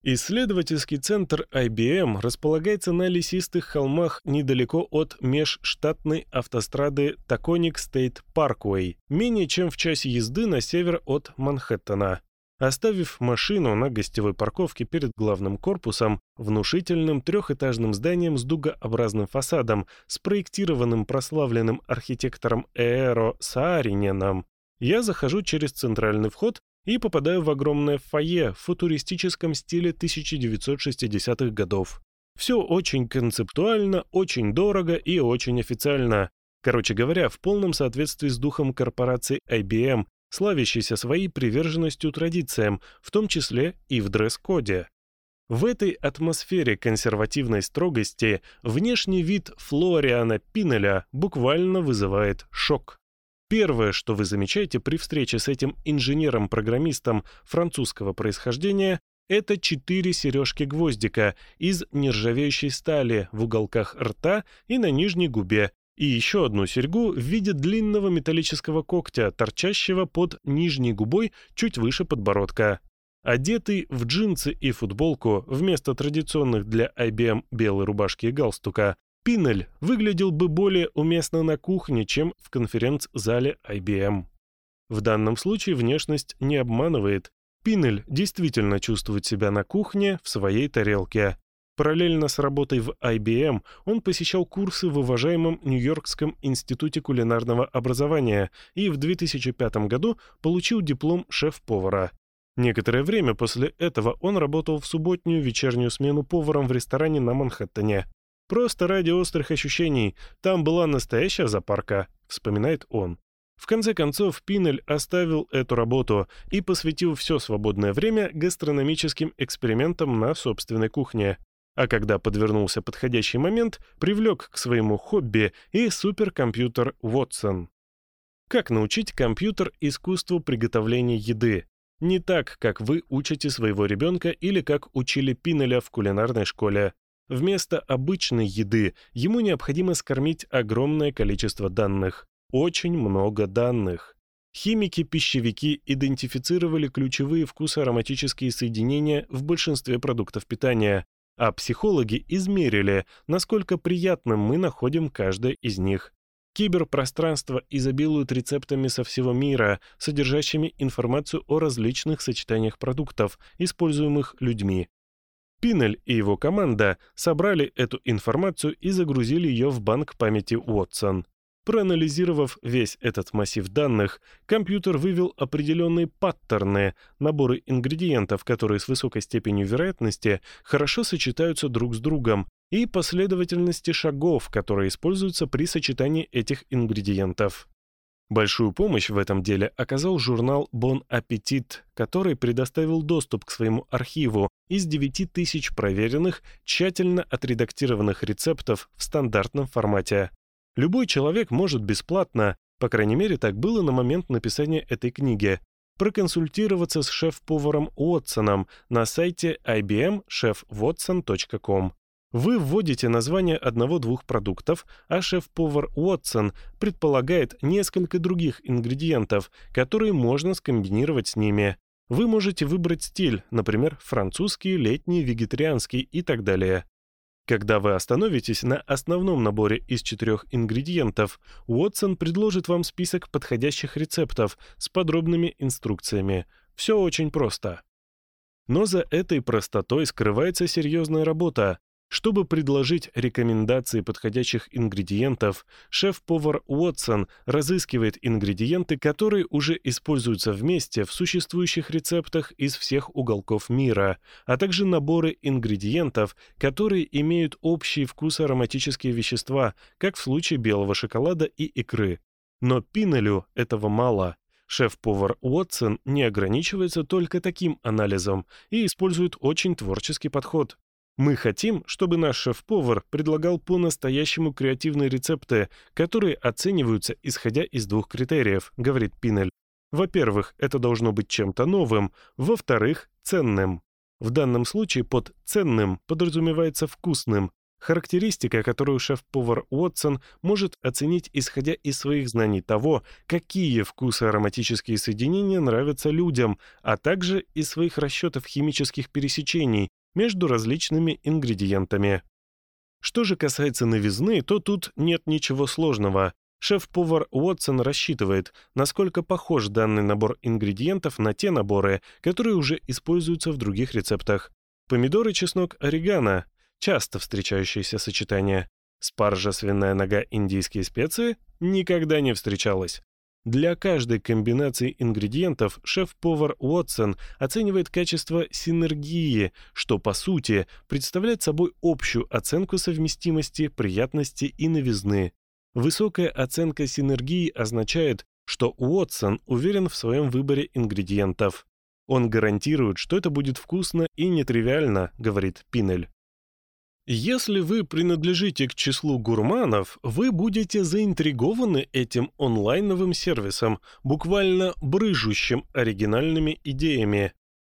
Исследовательский центр IBM располагается на лесистых холмах недалеко от межштатной автострады Taconic State Parkway, менее чем в часе езды на север от Манхэттена. Оставив машину на гостевой парковке перед главным корпусом, внушительным трехэтажным зданием с дугообразным фасадом, спроектированным прославленным архитектором Ээро Саариненом, я захожу через центральный вход и попадаю в огромное фойе в футуристическом стиле 1960-х годов. Все очень концептуально, очень дорого и очень официально. Короче говоря, в полном соответствии с духом корпорации IBM, славящейся своей приверженностью традициям, в том числе и в дресс-коде. В этой атмосфере консервативной строгости внешний вид Флориана Пинеля буквально вызывает шок. Первое, что вы замечаете при встрече с этим инженером-программистом французского происхождения, это четыре сережки гвоздика из нержавеющей стали в уголках рта и на нижней губе, и еще одну серьгу в виде длинного металлического когтя, торчащего под нижней губой чуть выше подбородка. Одетый в джинсы и футболку вместо традиционных для IBM белой рубашки и галстука, Пинель выглядел бы более уместно на кухне, чем в конференц-зале IBM. В данном случае внешность не обманывает. Пинель действительно чувствует себя на кухне в своей тарелке. Параллельно с работой в IBM он посещал курсы в уважаемом Нью-Йоркском институте кулинарного образования и в 2005 году получил диплом шеф-повара. Некоторое время после этого он работал в субботнюю вечернюю смену поваром в ресторане на Манхэттене. Просто ради острых ощущений. Там была настоящая запарка», — вспоминает он. В конце концов, Пинель оставил эту работу и посвятил все свободное время гастрономическим экспериментам на собственной кухне. А когда подвернулся подходящий момент, привлек к своему хобби и суперкомпьютер Watson. Как научить компьютер искусству приготовления еды? Не так, как вы учите своего ребенка или как учили Пинеля в кулинарной школе. Вместо обычной еды ему необходимо скормить огромное количество данных. Очень много данных. Химики-пищевики идентифицировали ключевые вкусоароматические соединения в большинстве продуктов питания, а психологи измерили, насколько приятным мы находим каждое из них. Киберпространство изобилует рецептами со всего мира, содержащими информацию о различных сочетаниях продуктов, используемых людьми, Пинель и его команда собрали эту информацию и загрузили ее в банк памяти Уотсон. Проанализировав весь этот массив данных, компьютер вывел определенные паттерны, наборы ингредиентов, которые с высокой степенью вероятности хорошо сочетаются друг с другом, и последовательности шагов, которые используются при сочетании этих ингредиентов. Большую помощь в этом деле оказал журнал «Бон Аппетит», который предоставил доступ к своему архиву из 9000 проверенных, тщательно отредактированных рецептов в стандартном формате. Любой человек может бесплатно, по крайней мере так было на момент написания этой книги, проконсультироваться с шеф-поваром Уотсоном на сайте ibmchefwatson.com. Вы вводите название одного-двух продуктов, а шеф-повар Уотсон предполагает несколько других ингредиентов, которые можно скомбинировать с ними. Вы можете выбрать стиль, например, французский, летний, вегетарианский и так далее. Когда вы остановитесь на основном наборе из четырех ингредиентов, Уотсон предложит вам список подходящих рецептов с подробными инструкциями. Все очень просто. Но за этой простотой скрывается серьезная работа, чтобы предложить рекомендации подходящих ингредиентов, шеф-повар Уотсон разыскивает ингредиенты, которые уже используются вместе в существующих рецептах из всех уголков мира, а также наборы ингредиентов, которые имеют общий вкус ароматические вещества, как в случае белого шоколада и икры. Но Пинелю этого мало. Шеф-повар Уотсон не ограничивается только таким анализом и использует очень творческий подход, мы хотим, чтобы наш шеф-повар предлагал по-настоящему креативные рецепты, которые оцениваются исходя из двух критериев, говорит Пинель. Во-первых, это должно быть чем-то новым, во-вторых, ценным. В данном случае под «ценным» подразумевается «вкусным», характеристика, которую шеф-повар Уотсон может оценить, исходя из своих знаний того, какие вкусы ароматические соединения нравятся людям, а также из своих расчетов химических пересечений, между различными ингредиентами. Что же касается новизны, то тут нет ничего сложного. Шеф-повар Уотсон рассчитывает, насколько похож данный набор ингредиентов на те наборы, которые уже используются в других рецептах. Помидоры, чеснок, орегано – часто встречающееся сочетание. Спаржа, свиная нога, индийские специи – никогда не встречалось. Для каждой комбинации ингредиентов шеф-повар Уотсон оценивает качество синергии, что, по сути, представляет собой общую оценку совместимости, приятности и новизны. Высокая оценка синергии означает, что Уотсон уверен в своем выборе ингредиентов. Он гарантирует, что это будет вкусно и нетривиально, говорит Пинель. Если вы принадлежите к числу гурманов, вы будете заинтригованы этим онлайновым сервисом, буквально брыжущим оригинальными идеями.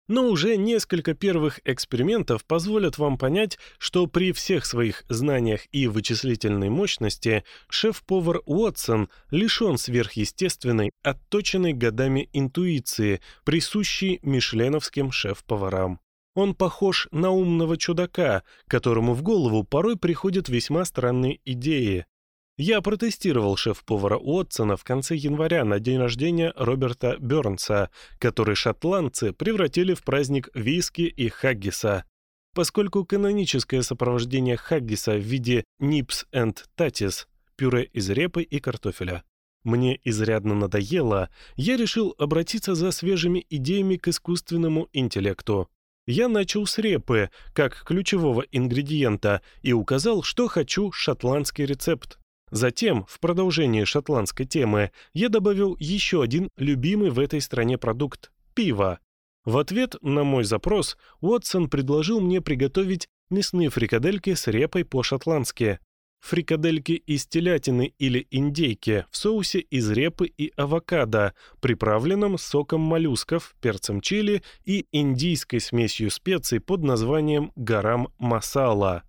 Но уже несколько первых экспериментов позволят вам понять, что при всех своих знаниях и вычислительной мощности шеф-повар Уотсон лишен сверхъестественной, отточенной годами интуиции, присущей мишленовским шеф-поварам. Он похож на умного чудака, которому в голову порой приходят весьма странные идеи. Я протестировал шеф-повара Уотсона в конце января на день рождения Роберта Бёрнса, который шотландцы превратили в праздник виски и хаггиса. Поскольку каноническое сопровождение хаггиса в виде «нипс энд татис» – пюре из репы и картофеля мне изрядно надоело, я решил обратиться за свежими идеями к искусственному интеллекту. Я начал с репы, как ключевого ингредиента, и указал, что хочу шотландский рецепт. Затем, в продолжение шотландской темы, я добавил еще один любимый в этой стране продукт – пиво. В ответ на мой запрос Уотсон предложил мне приготовить мясные фрикадельки с репой по-шотландски фрикадельки из телятины или индейки в соусе из репы и авокадо, приправленном соком моллюсков, перцем чили и индийской смесью специй под названием «гарам масала».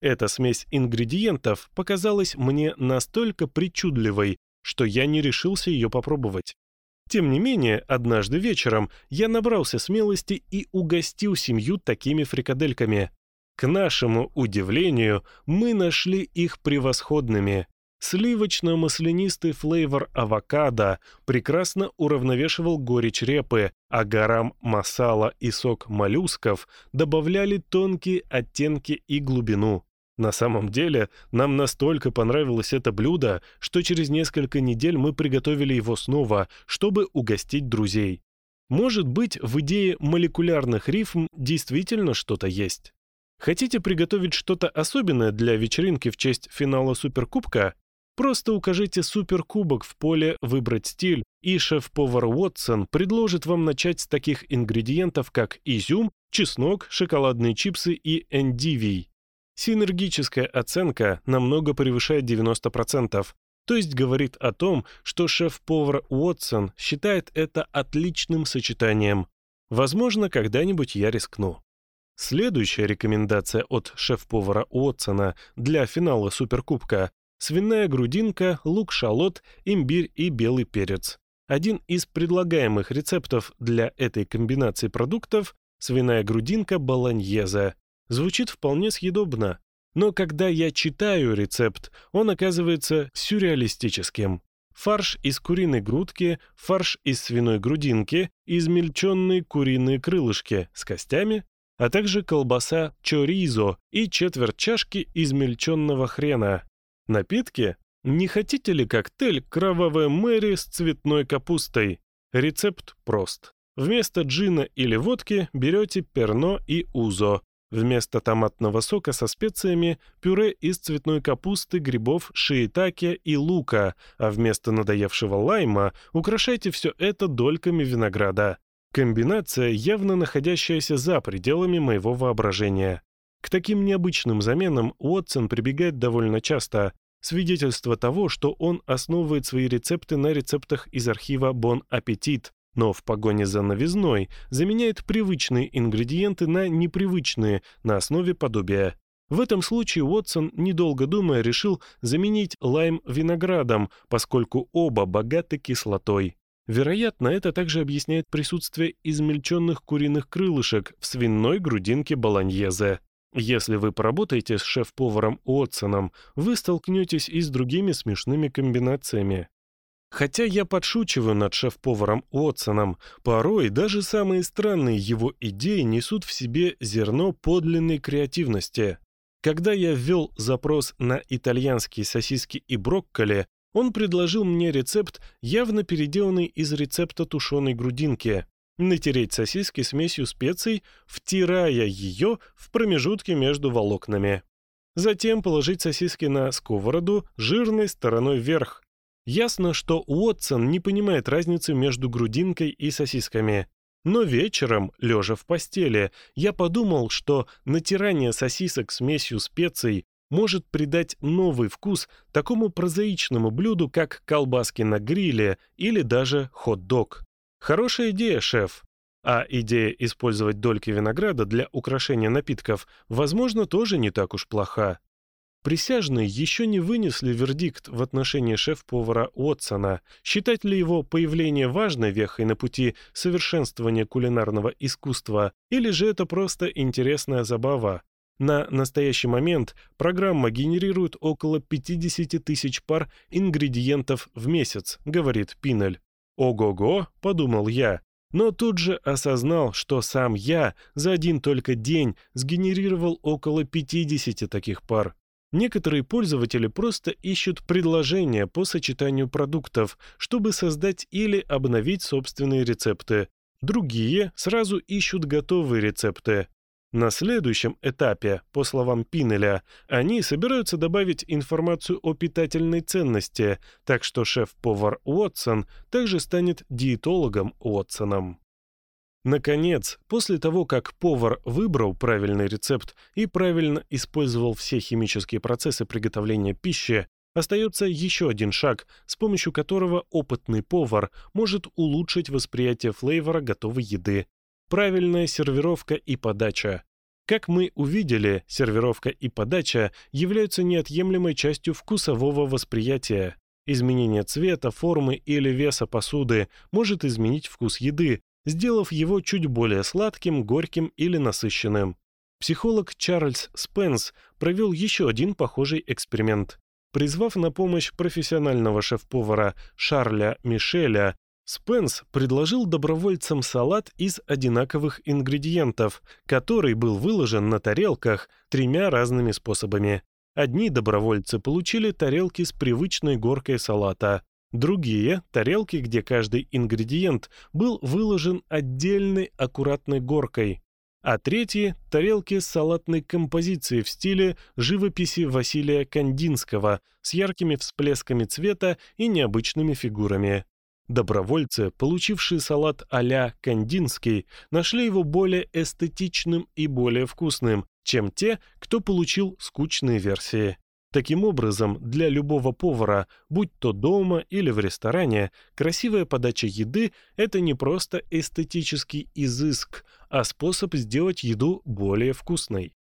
Эта смесь ингредиентов показалась мне настолько причудливой, что я не решился ее попробовать. Тем не менее, однажды вечером я набрался смелости и угостил семью такими фрикадельками. К нашему удивлению, мы нашли их превосходными. Сливочно-маслянистый флейвор авокадо прекрасно уравновешивал горечь репы, а горам масала и сок моллюсков добавляли тонкие оттенки и глубину. На самом деле, нам настолько понравилось это блюдо, что через несколько недель мы приготовили его снова, чтобы угостить друзей. Может быть, в идее молекулярных рифм действительно что-то есть. Хотите приготовить что-то особенное для вечеринки в честь финала Суперкубка? Просто укажите «Суперкубок» в поле «Выбрать стиль», и шеф-повар Уотсон предложит вам начать с таких ингредиентов, как изюм, чеснок, шоколадные чипсы и эндивий. Синергическая оценка намного превышает 90%, то есть говорит о том, что шеф-повар Уотсон считает это отличным сочетанием. Возможно, когда-нибудь я рискну. Следующая рекомендация от шеф-повара Уотсона для финала Суперкубка – свиная грудинка, лук-шалот, имбирь и белый перец. Один из предлагаемых рецептов для этой комбинации продуктов – свиная грудинка баланьеза. Звучит вполне съедобно, но когда я читаю рецепт, он оказывается сюрреалистическим. Фарш из куриной грудки, фарш из свиной грудинки, измельченные куриные крылышки с костями, а также колбаса чоризо и четверть чашки измельченного хрена. Напитки? Не хотите ли коктейль «Кровавая Мэри» с цветной капустой? Рецепт прост. Вместо джина или водки берете перно и узо. Вместо томатного сока со специями – пюре из цветной капусты, грибов, шиитаке и лука, а вместо надоевшего лайма украшайте все это дольками винограда. Комбинация, явно находящаяся за пределами моего воображения. К таким необычным заменам Уотсон прибегает довольно часто, свидетельство того, что он основывает свои рецепты на рецептах из архива «Бон Аппетит», но в погоне за новизной заменяет привычные ингредиенты на непривычные на основе подобия. В этом случае Уотсон, недолго думая, решил заменить лайм виноградом, поскольку оба богаты кислотой. Вероятно, это также объясняет присутствие измельченных куриных крылышек в свиной грудинке баланьезе. Если вы поработаете с шеф-поваром Уотсоном, вы столкнетесь и с другими смешными комбинациями. Хотя я подшучиваю над шеф-поваром Уотсоном, порой даже самые странные его идеи несут в себе зерно подлинной креативности. Когда я ввел запрос на итальянские сосиски и брокколи, он предложил мне рецепт, явно переделанный из рецепта тушеной грудинки. Натереть сосиски смесью специй, втирая ее в промежутки между волокнами. Затем положить сосиски на сковороду жирной стороной вверх. Ясно, что Уотсон не понимает разницы между грудинкой и сосисками. Но вечером, лежа в постели, я подумал, что натирание сосисок смесью специй может придать новый вкус такому прозаичному блюду, как колбаски на гриле или даже хот-дог. Хорошая идея, шеф. А идея использовать дольки винограда для украшения напитков, возможно, тоже не так уж плоха. Присяжные еще не вынесли вердикт в отношении шеф-повара Уотсона, считать ли его появление важной вехой на пути совершенствования кулинарного искусства, или же это просто интересная забава, на настоящий момент программа генерирует около 50 тысяч пар ингредиентов в месяц, говорит Пинель. «Ого-го», — подумал я, но тут же осознал, что сам я за один только день сгенерировал около 50 таких пар. Некоторые пользователи просто ищут предложения по сочетанию продуктов, чтобы создать или обновить собственные рецепты. Другие сразу ищут готовые рецепты. На следующем этапе, по словам Пинеля, они собираются добавить информацию о питательной ценности, так что шеф-повар Уотсон также станет диетологом Уотсоном. Наконец, после того, как повар выбрал правильный рецепт и правильно использовал все химические процессы приготовления пищи, остается еще один шаг, с помощью которого опытный повар может улучшить восприятие флейвора готовой еды правильная сервировка и подача. Как мы увидели, сервировка и подача являются неотъемлемой частью вкусового восприятия. Изменение цвета, формы или веса посуды может изменить вкус еды, сделав его чуть более сладким, горьким или насыщенным. Психолог Чарльз Спенс провел еще один похожий эксперимент. Призвав на помощь профессионального шеф-повара Шарля Мишеля, Спенс предложил добровольцам салат из одинаковых ингредиентов, который был выложен на тарелках тремя разными способами. Одни добровольцы получили тарелки с привычной горкой салата, другие – тарелки, где каждый ингредиент был выложен отдельной аккуратной горкой, а третьи – тарелки с салатной композицией в стиле живописи Василия Кандинского с яркими всплесками цвета и необычными фигурами. Добровольцы, получившие салат а-ля кандинский, нашли его более эстетичным и более вкусным, чем те, кто получил скучные версии. Таким образом, для любого повара, будь то дома или в ресторане, красивая подача еды – это не просто эстетический изыск, а способ сделать еду более вкусной.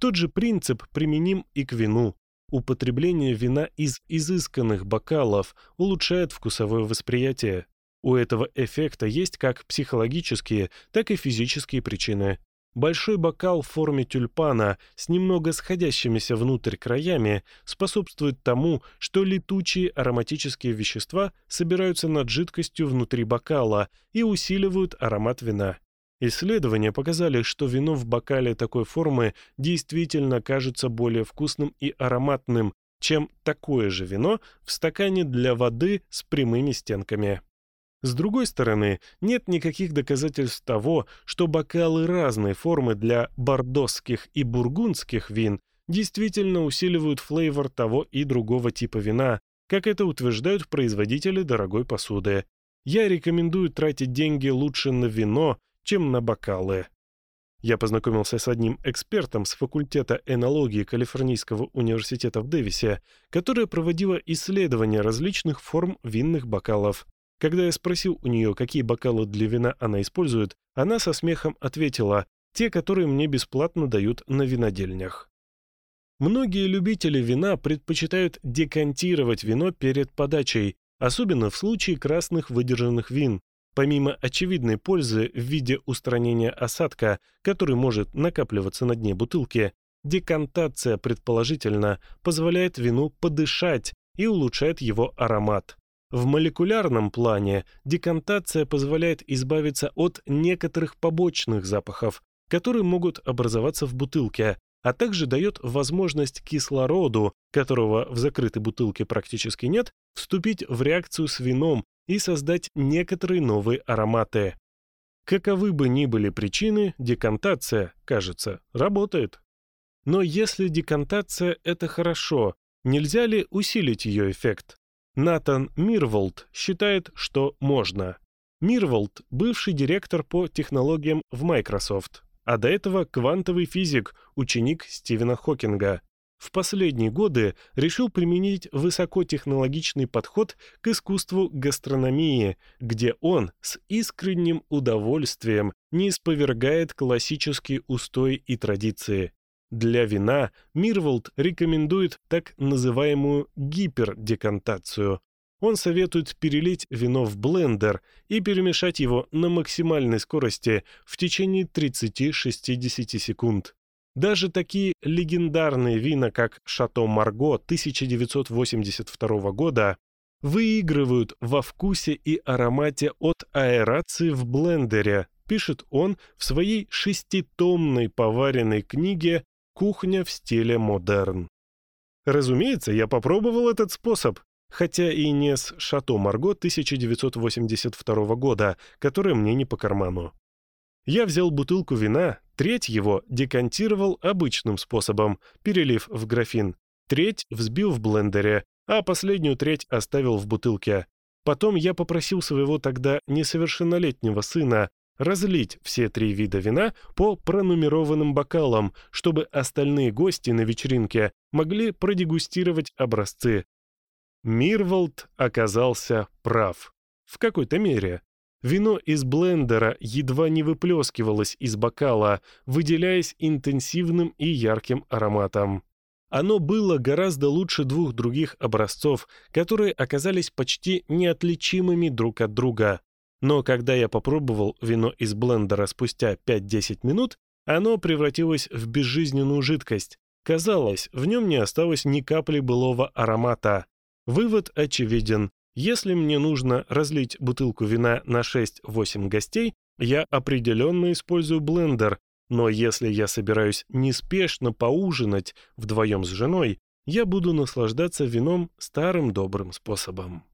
Тот же принцип применим и к вину. Употребление вина из изысканных бокалов улучшает вкусовое восприятие. У этого эффекта есть как психологические, так и физические причины. Большой бокал в форме тюльпана с немного сходящимися внутрь краями способствует тому, что летучие ароматические вещества собираются над жидкостью внутри бокала и усиливают аромат вина. Исследования показали, что вино в бокале такой формы действительно кажется более вкусным и ароматным, чем такое же вино в стакане для воды с прямыми стенками. С другой стороны, нет никаких доказательств того, что бокалы разной формы для бордосских и бургундских вин действительно усиливают флейвор того и другого типа вина, как это утверждают производители дорогой посуды. Я рекомендую тратить деньги лучше на вино, чем на бокалы. Я познакомился с одним экспертом с факультета энологии Калифорнийского университета в Дэвисе, которая проводила исследования различных форм винных бокалов. Когда я спросил у нее, какие бокалы для вина она использует, она со смехом ответила «те, которые мне бесплатно дают на винодельнях». Многие любители вина предпочитают декантировать вино перед подачей, особенно в случае красных выдержанных вин, помимо очевидной пользы в виде устранения осадка, который может накапливаться на дне бутылки, декантация, предположительно, позволяет вину подышать и улучшает его аромат. В молекулярном плане декантация позволяет избавиться от некоторых побочных запахов, которые могут образоваться в бутылке, а также дает возможность кислороду, которого в закрытой бутылке практически нет, вступить в реакцию с вином и создать некоторые новые ароматы. Каковы бы ни были причины, декантация, кажется, работает. Но если декантация – это хорошо, нельзя ли усилить ее эффект? Натан Мирволд считает, что можно. Мирволд – бывший директор по технологиям в Microsoft, а до этого квантовый физик, ученик Стивена Хокинга в последние годы решил применить высокотехнологичный подход к искусству гастрономии, где он с искренним удовольствием не исповергает классические устои и традиции. Для вина Мирволд рекомендует так называемую гипердекантацию. Он советует перелить вино в блендер и перемешать его на максимальной скорости в течение 30-60 секунд. Даже такие легендарные вина, как «Шато Марго» 1982 года, выигрывают во вкусе и аромате от аэрации в блендере, пишет он в своей шеститомной поваренной книге «Кухня в стиле модерн». Разумеется, я попробовал этот способ, хотя и не с «Шато Марго» 1982 года, который мне не по карману. Я взял бутылку вина, треть его декантировал обычным способом, перелив в графин, треть взбил в блендере, а последнюю треть оставил в бутылке. Потом я попросил своего тогда несовершеннолетнего сына разлить все три вида вина по пронумерованным бокалам, чтобы остальные гости на вечеринке могли продегустировать образцы. Мирволд оказался прав. В какой-то мере. Вино из блендера едва не выплескивалось из бокала, выделяясь интенсивным и ярким ароматом. Оно было гораздо лучше двух других образцов, которые оказались почти неотличимыми друг от друга. Но когда я попробовал вино из блендера спустя 5-10 минут, оно превратилось в безжизненную жидкость. Казалось, в нем не осталось ни капли былого аромата. Вывод очевиден. Если мне нужно разлить бутылку вина на 6-8 гостей, я определенно использую блендер, но если я собираюсь неспешно поужинать вдвоем с женой, я буду наслаждаться вином старым добрым способом.